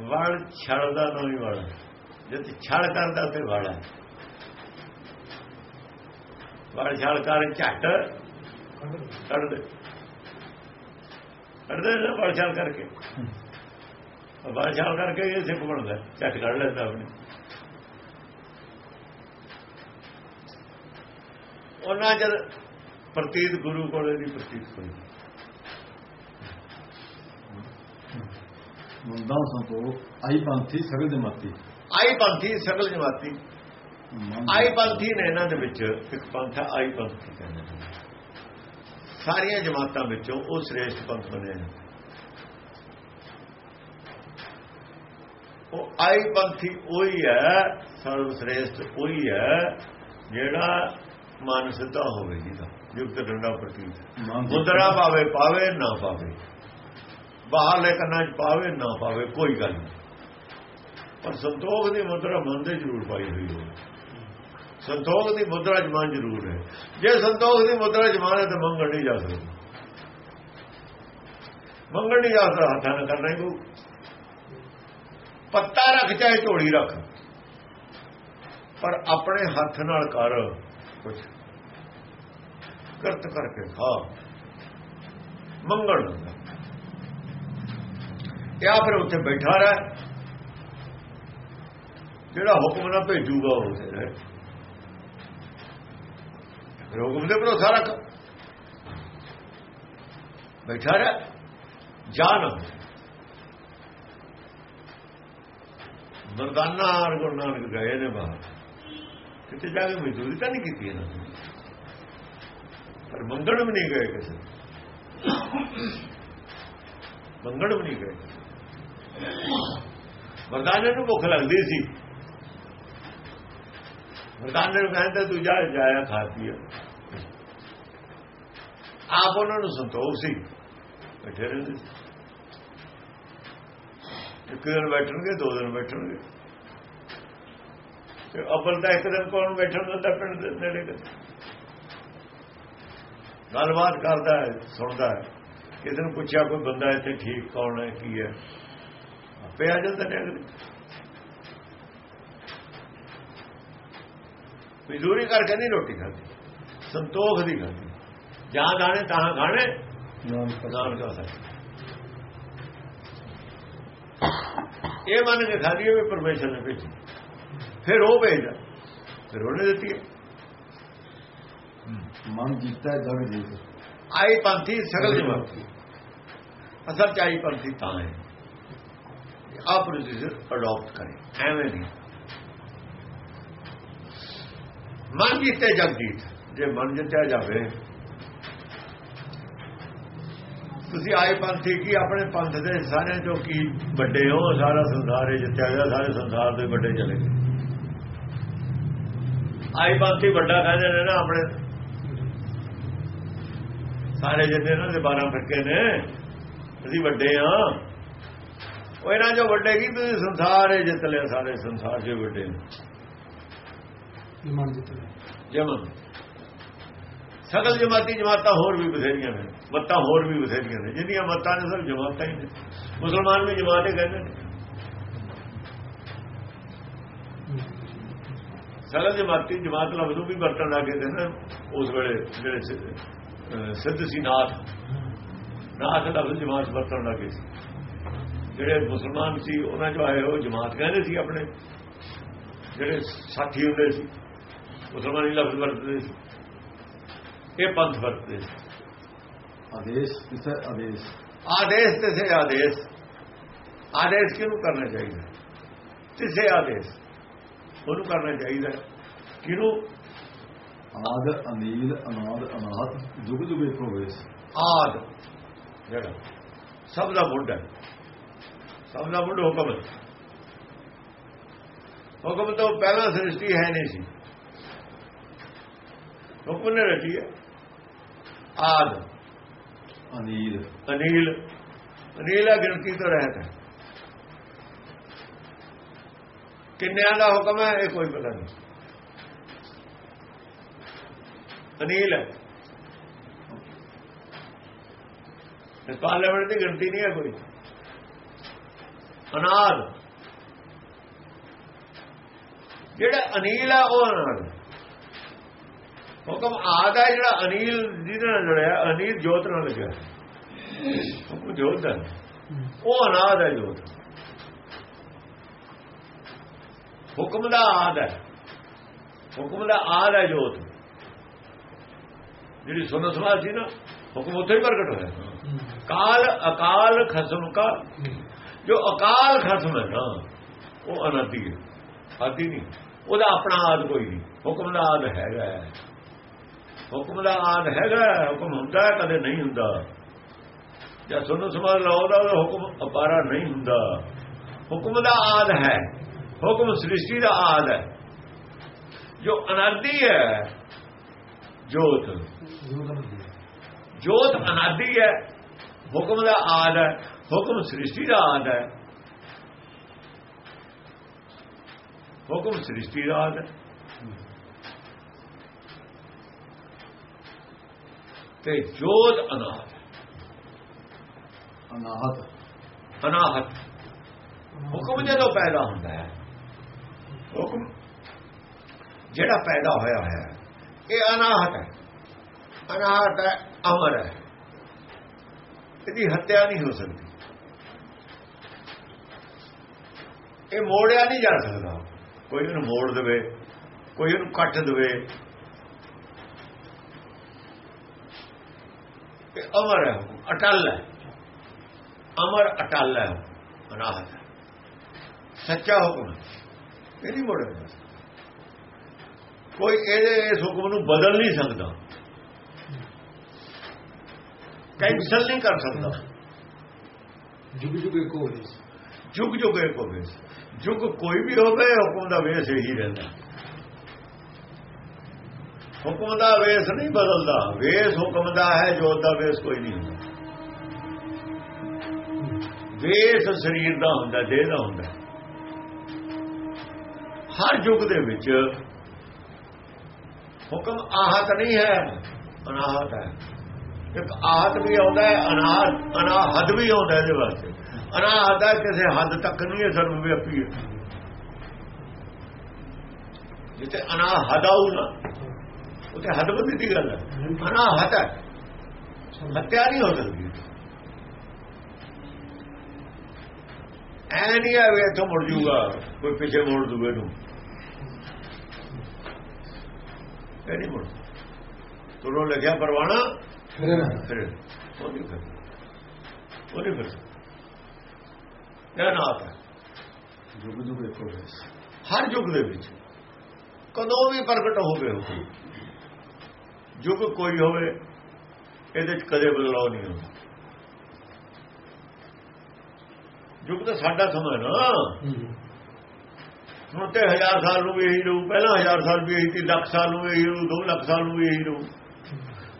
ਵਲ ਛੜ ਦਾ ਨੋਈ ਵਲ ਜਦ ਛੜ ਕਰਦਾ ਤੇ ਵਾਲਾ ਵਾਲ ਛੜ ਕਰ, ਝੱਟ। ਕੱਢ ਦੇ। ਕੱਢਦੇ ਨੇ ਵਾਲ ਛੜ ਕਰਕੇ। ਵਾਲ ਛੜ ਕਰਕੇ ਇਹ ਸਿੱਖ ਬਣਦਾ ਝੱਟ ਕੱਢ ਲੈਂਦਾ ਆਪਣੀ ਉਹਨਾਂ ਜਦ ਪ੍ਰਤੀਤ ਗੁਰੂ ਕੋਲੇ ਦੀ ਪ੍ਰਤੀਤ ਹੋਈ। ਮੁੰਡਾ ਸੰਤੋ ਆਈ ਪੰਥੀ ਸਗਲ ਜਮਾਤੀ। ਆਈ ਪੰਥੀ ਸਗਲ ਜਮਾਤੀ। ਆਈ ਪੰਥੀ ਨੇ ਇਹਨਾਂ ਦੇ ਵਿੱਚ ਇੱਕ ਪੰਥ ਹੈ ਆਈ ਪੰਥੀ ਕਹਿੰਦੇ ਸਾਰੀਆਂ ਜਮਾਤਾਂ ਵਿੱਚੋਂ ਉਹ ਸ੍ਰੇਸ਼ਟ ਪੰਥ ਬਣੇ ਉਹ ਆਈ ਪੰਥੀ ਉਹੀ ਹੈ ਸਰਵ ਸ੍ਰੇਸ਼ਟ ਉਹੀ ਹੈ ਜਿਹੜਾ ਮਨ ਸਿੱਧਾ ਹੋਵੇ ਜਿਹਦਾ ਯੁਕਤ ਡੰਡਾ ਪ੍ਰਤੀਤ ਮਨ- ਮੁਦਰਾ ਪਾਵੇ ਪਾਵੇ ਨਾ ਪਾਵੇ ਬਾਹਰਲੇ ਕੰਨਾਂ 'ਚ ਪਾਵੇ ਨਾ ਪਾਵੇ ਕੋਈ ਗੱਲ ਨਹੀਂ। ਪਰ ਸੰਤੋਖ ਦੀ ਮੁਦਰਾ ਮਨ ਦੇ ਜ਼ਰੂਰ ਪਾਈ ਹੋਈ ਹੋਵੇ। ਸੰਤੋਖ ਦੀ ਮੁਦਰਾ ਜਮਾਨ ਜ਼ਰੂਰ ਹੈ। ਜੇ ਸੰਤੋਖ ਦੀ ਮੁਦਰਾ ਜਮਾਨ ਹੈ ਤਾਂ ਮੰਗਣ ਨਹੀਂ ਜਾ ਸਕਦਾ। ਮੰਗਣ ਨਹੀਂ ਜਾ ਸਕਦਾ ਹੱਥਾਂ ਨਾਲ ਕਰਨਾ ਹੀ ਪਊ। ਪੱਤਾ ਰੱਖ ਚਾਹੇ ਝੋਲੀ ਰੱਖ। ਪਰ ਆਪਣੇ ਹੱਥ ਨਾਲ ਕਰ। ਕੁਝ ਕਰਤ ਕਰਕੇ ਖਾ। ਮੰਗਣ ਹੁੰਦਾ ਜਾਂ। ਫਿਰ ਉੱਥੇ ਬੈਠਾ ਰਹਿ। ਜਿਹੜਾ ਹੁਕਮ ਨਾ ਭੇਜੂਗਾ ਉਹ ਉੱਥੇ ਰਹੇ। ਫਿਰ ਹੁਕਮ ਦੇ ਭਰੋਸਾ ਰੱਖ। ਬੈਠਾ ਰਹਿ। ਜਾ ਨਾ ਮਰਦਾਨਾ ਔਰ ਗੁਰੂ ਨਾਨਕ ਗਏ ਨੇ ਬਾਹਰ। ਕਿਤੇ ਜਾ ਕੇ ਮਜ਼ਦੂਰੀ ਤਾਂ ਨਹੀਂ ਕੀਤੀ ਇਹਨਾਂ ਨੇ। ਪਰ ਮੰਗਣ ਵੀ ਨਹੀਂ ਗਏ ਕਿਸੇ ਮੰਗਣ ਵੀ ਨਹੀਂ ਗਏ। ਮਰਦਾਨੇ ਨੂੰ ਭੁੱਖ ਲੱਗਦੀ ਸੀ। ਮਰਦਾਨੇ ਨੂੰ ਕਹਿੰਦਾ, ਤੂੰ ਜਾ ਜਾਇਆ ਖਾ ਪੀਆ ਆਪ ਉਹਨਾਂ ਨੂੰ ਸੰਤੋਖ ਸੀ। ਬੈਠੇ ਰਹਿੰਦੇ ਸੀ। ਇੱਕ ਦਿਨ ਬੈਠਣਗੇ ਦੋ ਦਿਨ ਬੈਠਣਗੇ। ਤੇ ਅੱਬਲ ਦਾ ਇੱਕ ਦਿਨ ਕੋਲ ਬੈਠਣ ਦਾ ਪਿੰਡ ਦੇ ਨੇੜੇ ਗੱਲਬਾਤ ਕਰਦਾ ਹੈ ਸੁਣਦਾ ਹੈ। ਕਿਸੇ ਨੂੰ ਪੁੱਛਿਆ ਕੋਈ ਬੰਦਾ ਇੱਥੇ ਠੀਕ ਕੌਣ ਹੈ ਕੀ ਹੈ? ਆਪੇ ਆ ਜਾਂਦਾ ਨੇ ਅਗਲੇ ਮਜ਼ਦੂਰੀ ਕਰਕੇ ਨਹੀਂ ਰੋਟੀ ਖਾਦੀ ਸੰਤੋਖ ਦੀ ਖਾਦੀ। ਜਾਂ ਗਾਣੇ ਤਾਂ ਗਾਣੇ ਨਾਮ ਦਾ ਹੈ ਇਹ ਮੰਨ ਕੇ ਖਾਦੀ ਵੀ ਪਰਮੇਸ਼ਰ ਨੇ ਭੇਜੀ ਫਿਰ ਉਹ ਭੇਜਦਾ। ਫਿਰ ਉਹਨੇ ਦਿੱਤੀ। ਮਨ ਜੀਤਾ ਜਗ ਜੀਤ ਆਈ ਪੰਥੀ ਸਗਲ ਜਮਾਤੀ ਅਸਲ ਚ ਆਈ ਪੰਥੀ ਤਾਂ ਹੈ। ਆਪ ਰਜਿਸਟਰ ਅਡਾਪਟ ਕਰੇ। ਐਵੇਂ ਨਹੀਂ। ਮਨ ਜਿੱਤੇ ਜਗਜੀਤ ਜੇ ਮਨ ਜਿੱਤਿਆ ਜਾਵੇ ਤੁਸੀਂ ਆਏ ਪੰਥੀ ਕੀ ਆਪਣੇ ਪੰਥ ਦੇ ਸਾਰਿਆਂ ਚੋਂ ਕੀ ਵੱਡੇ ਹੋ ਸਾਰਾ ਸੰਸਾਰ ਹੀ ਜਿੱਤਿਆ ਗਿਆ ਸਾਰੇ ਸੰਸਾਰ ਦੇ ਵੱਡੇ ਚਲੇ ਗਏ। ਆਏ ਪੰਥੀ ਵੱਡਾ ਕਹਿੰਦੇ ਨੇ ਨਾ ਆਪਣੇ। ਸਾਰੇ ਜਿੰਨੇ ਇਹਨਾਂ ਦੇ 12 ਫਿਰਕੇ ਨੇ ਅਸੀਂ ਵੱਡੇ ਆ ਉਹ ਇਹਨਾਂ ਜੋ ਵੱਡੇ ਕੀ ਤੁਸੀਂ ਸੰਸਾਰ ਹੀ ਜਿੱਤ ਲਿਆ ਸਾਰੇ ਸੰਸਾਰ 'ਚ ਵੱਡੇ ਨੇ। ਮਨ ਜਿੱਤ ਲਿਆ। ਜਮਨ ਸਗਲ ਜਮਾਤੀ ਜਮਾਤਾਂ ਹੋਰ ਵੀ ਬਥੇਰੀਆਂ ਨੇ। ਮੱਤਾਂ ਹੋਰ ਵੀ ਬਥੇਰੀਆਂ ਨੇ ਜਿਹਦੀਆਂ ਮੱਤਾਂ ਨੇ ਸਭ ਜਮਾਤਾਂ ਹੀ ਨੇ। ਮੁਸਲਮਾਨ ਵੀ ਜਮਾਤ ਹੀ ਕਹਿੰਦੇ ਨੇ। ਸਗਲ ਜਮਾਤੀ, ਜਮਾਤ ਲਫ਼ਜ਼ ਨੂੰ ਵੀ ਵਰਤਣ ਲੱਗੇ ਤੇ ਨਾ, ਉਸ ਵੇਲੇ ਜਿਹੜੇ ਸਿ- ਸਿੱਧ ਸੀ ਨਾਥ। ਨਾਥ ਲਫ਼ਜ਼ ਜਮਾਤ ਵਰਤਣ ਲੱਗੇ ਸੀ। ਜਿਹੜੇ ਮੁਸਲਮਾਨ ਸੀ, ਉਹਨਾਂ ਚੋਂ ਆਏ ਉਹ ਜਮਾਤ ਕਹਿੰਦੇ ਸੀ ਆਪਣੇ। ਜਿਹੜੇ ਸਾਥੀ ਹੁੰਦੇ ਸੀ, ਮੁਸਲਮਾਨੀ ਲਫ਼ਜ਼ ਵਰਤਦੇ ਸੀ। ਇਹ ਪੰਥ ਵਰਤਦੇ ਸੀ। ਆਦੇਸ਼ ਕਿਸੇ ਆਦੇਸ਼ ਆਦੇਸ਼ ਤੇ ਸੇ ਆਦੇਸ਼ ਆਦੇਸ਼ ਕਿਹਨੂੰ ਕਰਨਾ ਚਾਹੀਦਾ ਤਿਸੇ ਆਦੇਸ਼ ਉਹਨੂੰ ਕਰਨਾ ਚਾਹੀਦਾ ਕਿਹਨੂੰ ਆਦ ਅਨੀਲ ਅਨਾਦ ਅਨਾਹਤ ਜੁਗ ਜੁਗ ਏਕੋ ਵੇਸ ਆਦ ਜਿਹੜਾ ਸਭ ਦਾ ਮੁੱਢ ਹੈ ਸਭ ਦਾ ਮੁੱਢ ਹੁਕਮ ਹੈ ਹੁਕਮ ਤੋਂ ਪਹਿਲਾਂ ਸ੍ਰਿਸ਼ਟੀ ਹੈ ਨਹੀਂ ਸੀ ਹੁਕਮ ਨੇ ਰਚੀ ਹੈ ਆਦ ਅਨੀਲ। ਅਨੀਲ। ਅਨੀਲ ਹੈ ਗਿਣਤੀ ਤੋਂ ਰਹਿਤ। ਹੈ ਕਿੰਨਿਆਂ ਦਾ ਹੁਕਮ ਹੈ, ਇਹ ਕੋਈ ਪਤਾ ਨਹੀਂ। ਅਨੀਲ। ਹੈ ਇਸ ਪਾਰਲੀਮੈਂਟ ਦੀ ਗਿਣਤੀ ਨਹੀਂ ਹੈ ਕੋਈ। ਅਨਾਦ ਜਿਹੜਾ ਅਨੀਲ ਹੈ ਉਹ ਅਨਾਦ ਹੁਕਮ ਆਦ ਹੈ ਜਿਹੜਾ ਅਨੀਲ ਜਿਹਦੇ ਨਾਲ ਜੁੜਿਆ ਅਨੀਲ ਜੋਤ ਨਾਲ ਲੱਗਿਆ ਹੁਕਮ ਜੋਤ ਹੈ ਉਹ ਅਨਾਦ ਹੈ ਜੋਤ। ਹੁਕਮ ਦਾ ਆਦ ਹੈ। ਹੁਕਮ ਦਾ ਆਦ ਹੈ ਜੋਤ। ਜਿਹੜੀ ਸੁਣ ਸੀ ਨਾ, ਹੁਕਮ ਉੱਥੇ ਹੀ ਪ੍ਰਗਟ ਹੋਇਆ। ਕਾਲ ਅਕਾਲ ਖਸਮ ਕਾ। ਜੋ ਅਕਾਲ ਖਸਮ ਹੈ ਨਾ, ਉਹ ਅਨਾਦੀ ਹੈ। ਆਦੀ ਨਹੀਂ। ਉਹਦਾ ਆਪਣਾ ਆਦ ਕੋਈ ਨਹੀਂ। ਹੁਕਮ ਦਾ ਆਦ ਹੈਗਾ ਹੈ। ਹੁਕਮ ਦਾ ਆਦ ਹੈਗਾ, ਹੁਕਮ ਹੁੰਦਾ ਕਦੇ ਨਹੀਂ ਹੁੰਦਾ। ਜਾਂ ਸੁਣ ਸਮਾਜ ਲਾਉਂਦਾ ਉਹਦਾ ਹੁਕਮ ਅਪਾਰਾ ਨਹੀਂ ਹੁੰਦਾ। ਹੁਕਮ ਦਾ ਆਦ ਹੈ, ਹੁਕਮ ਸ੍ਰਿਸ਼ਟੀ ਦਾ ਆਦ ਹੈ। ਜੋ ਅਨਾਦੀ ਹੈ, ਜੋਤ। ਜੋਤ ਅਨਾਦੀ ਹੈ, ਹੁਕਮ ਦਾ ਆਦ ਹੈ, ਹੁਕਮ ਸ੍ਰਿਸ਼ਟੀ ਦਾ ਆਦ ਹੈ। ਹੁਕਮ ਸ੍ਰਿਸ਼ਟੀ ਦਾ ਆਦ ਹੈ। ਤੇ ਜੋਤ ਅਨਾਦ ਅਨਾਹਤ। ਅਨਾਹਤ। ਹੁਕਮ ਜਦੋਂ ਪੈਦਾ ਹੁੰਦਾ ਹੈ ਹੁਕਮ ਜਿਹੜਾ ਪੈਦਾ ਹੋਇਆ ਹੈ ਇਹ ਅਨਾਹਤ ਹੈ। ਅਨਾਹਤ ਹੈ ਅਮਰ ਹੈ। ਇਹਦੀ ਹੱਤਿਆ ਨਹੀਂ ਹੋ ਸਕਦੀ। ਇਹ ਮੋੜਿਆ ਨਹੀਂ ਜਾ ਸਕਦਾ। ਕੋਈ ਇਹਨੂੰ ਮੋੜ ਦੇਵੇ ਕੋਈ ਇਹਨੂੰ ਕੱਟ ਦੇਵੇ ਇਹ ਅਮਰ ਹੈ ਅਟਲ ਹੈ ਅਮਰ ਅਟਲ ਹੈ ਅਨਾਹਤ ਹੈ ਸੱਚਾ ਹੁਕਮ ਹੈ। ਇਹ ਨਹੀਂ ਮੋੜਿਆ ਜਾ ਸਕਦਾ ਕੋਈ ਇਹਦੇ ਇਸ ਹੁਕਮ ਨੂੰ ਬਦਲ ਨਹੀਂ ਸਕਦਾ ਕੈਂਸਲ ਨਹੀਂ ਕਰ ਸਕਦਾ ਜੁਗ ਜੁਗ ਇੱਕੋ ਹੋਈ ਜੁਗ ਜੁਗ ਇੱਕ ਹੋਵੇ ਜੁਗ ਕੋਈ ਵੀ ਹੋਵੇ ਹੁਕਮ ਦਾ ਵੇਸ ਇਹੀ ਰਹਿੰਦਾ ਹੁਕਮ ਦਾ ਵੇਸ ਨਹੀਂ ਬਦਲਦਾ। ਵੇਸ ਹੁਕਮ ਦਾ ਹੈ, ਜੋਤ ਦਾ ਵੇਸ ਕੋਈ ਨਹੀਂ ਹੁੰਦਾ। ਵੇਸ ਸਰੀਰ ਦਾ ਹੁੰਦਾ, ਦੇਹ ਦਾ ਹੁੰਦਾ। ਹਰ ਯੁੱਗ ਦੇ ਵਿੱਚ ਹੁਕਮ ਆਹਤ ਨਹੀਂ ਹੈ, ਅਨਾਹਤ ਹੈ। ਇੱਕ ਆਹਤ ਵੀ ਆਉਂਦਾ ਹੈ, ਅਨਾਹਤ, ਅਨਾਹਦ ਵੀ ਆਉਂਦਾ ਇਹਦੇ ਵਾਸਤੇ। ਅਨਾਹਤ ਹੈ ਕਿਸੇ ਹੱਦ ਤੱਕ ਨਹੀਂ ਹੈ ਸਰਵ ਵਿਆਪੀ ਹੈ। ਜਿੱਥੇ ਅਨਾਹਦ ਆਉ ਨਾ ਉੱਥੇ ਹੱਦਬੰਦੀ ਦੀ ਗੱਲ। ਹੈ ਅਨਾਹਤ ਹੈ। ਹੱਤਿਆ ਨਹੀਂ ਹੋ ਸਕਦੀ ਐ ਨਹੀਂ ਆ ਵੀ ਇੱਥੋਂ ਮੁੜ ਜੂਗਾ ਕੋਈ ਪਿੱਛੇ ਮੋੜ ਦੂਗੇ ਨੂੰ ਇਹ ਨਹੀਂ ਮੁੜ ਤੁਰੋਂ ਲੱਗਿਆ ਪਰਵਾਣਾ ਫਿਰ ਨਾ ਫਿਰ। ਉਹ ਨਹੀਂ ਫਿਰ ਉਹ ਨਹੀਂ ਫਿਰ ਇਹ ਨਾ ਆਤਾ ਜੁਗ ਜੁਗ ਇੱਕੋ ਹਰ ਯੁੱਗ ਦੇ ਵਿੱਚ ਕਦੋਂ ਵੀ ਪ੍ਰਗਟ ਹੋਵੇ ਹੁਕਮ ਯੁੱਗ ਕੋਈ ਹੋਵੇ ਇਹਦੇ ਚ ਕਦੇ ਬਦਲਾਅ ਨਹੀਂ ਹੁੰਦਾ ਯੁੱਗ ਤਾਂ ਸਾਡਾ ਸਮਾਂ ਨਾ। ਹੁਣ ਤੇ ਹਜ਼ਾਰ ਸਾਲ ਨੂੰ ਵੀ ਇਹੀ ਰਹੂ ਪਹਿਲਾਂ ਹਜ਼ਾਰ ਸਾਲ ਵੀ ਇਹੀ ਸੀ ਲੱਖ ਸਾਲ ਨੂੰ ਇਹੀ ਰਹੂ ਦੋ ਲੱਖ ਸਾਲ ਨੂੰ ਵੀ ਇਹੀ ਰਹੂ।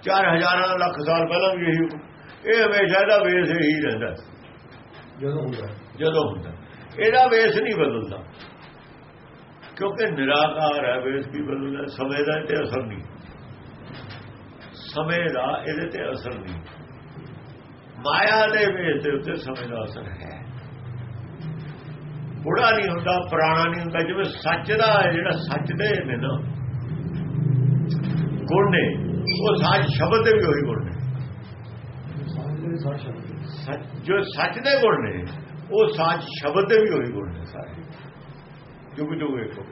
ਚਾਰ ਹਜ਼ਾਰਾਂ ਲੱਖ ਸਾਲ ਪਹਿਲਾਂ ਵੀ ਇਹੀ ਇਹ ਹਮੇਸ਼ਾ ਦਾ ਵੇਸ ਇਹੀ ਰਹਿੰਦਾ। ਜਦੋਂ ਹੁੰਦਾ। ਜਦੋਂ ਹੁੰਦਾ। ਇਹਦਾ ਵੇਸ ਨਹੀਂ ਬਦਲਦਾ। ਕਿਉਂਕਿ ਨਿਰਾਕਾਰ ਹੈ ਵੇਸ ਵੀ ਬਦਲਦਾ ਸਮੇਂ ਦਾ ਤੇ ਅਸਰ ਨਹੀਂ। ਸਮੇਂ ਦਾ ਇਹਦੇ ਤੇ ਅਸਰ ਨਹੀਂ। ਮਾਇਆ ਦੇ ਵੇਸ ਦੇ ਉੱਤੇ ਸਮੇਂ ਦਾ ਅਸਰ ਹੈ। ਬੁੜਾ ਨਹੀਂ ਹੁੰਦਾ ਪੁਰਾਣਾ ਨਹੀਂ ਹੁੰਦਾ ਜਿਵੇਂ ਸੱਚ ਦਾ ਹੈ, ਜਿਹੜਾ ਸੱਚ ਦੇ ਨੇ ਨਾ। ਗੁਣ ਨੇ ਉਹ ਸੱਚ ਸ਼ਬਦ ਦੇ ਵੀ ਉਹੀ ਗੁਣ ਨੇ। ਜੋ ਸੱਚ ਦੇ ਗੁਣ ਨੇ ਉਹ ਸੱਚ ਸ਼ਬਦ ਦੇ ਵੀ ਉਹੀ ਗੁਣ ਨੇ ਸਾਰੇ। ਜੁਗ ਜੁਗ ਇੱਕ ਹੋ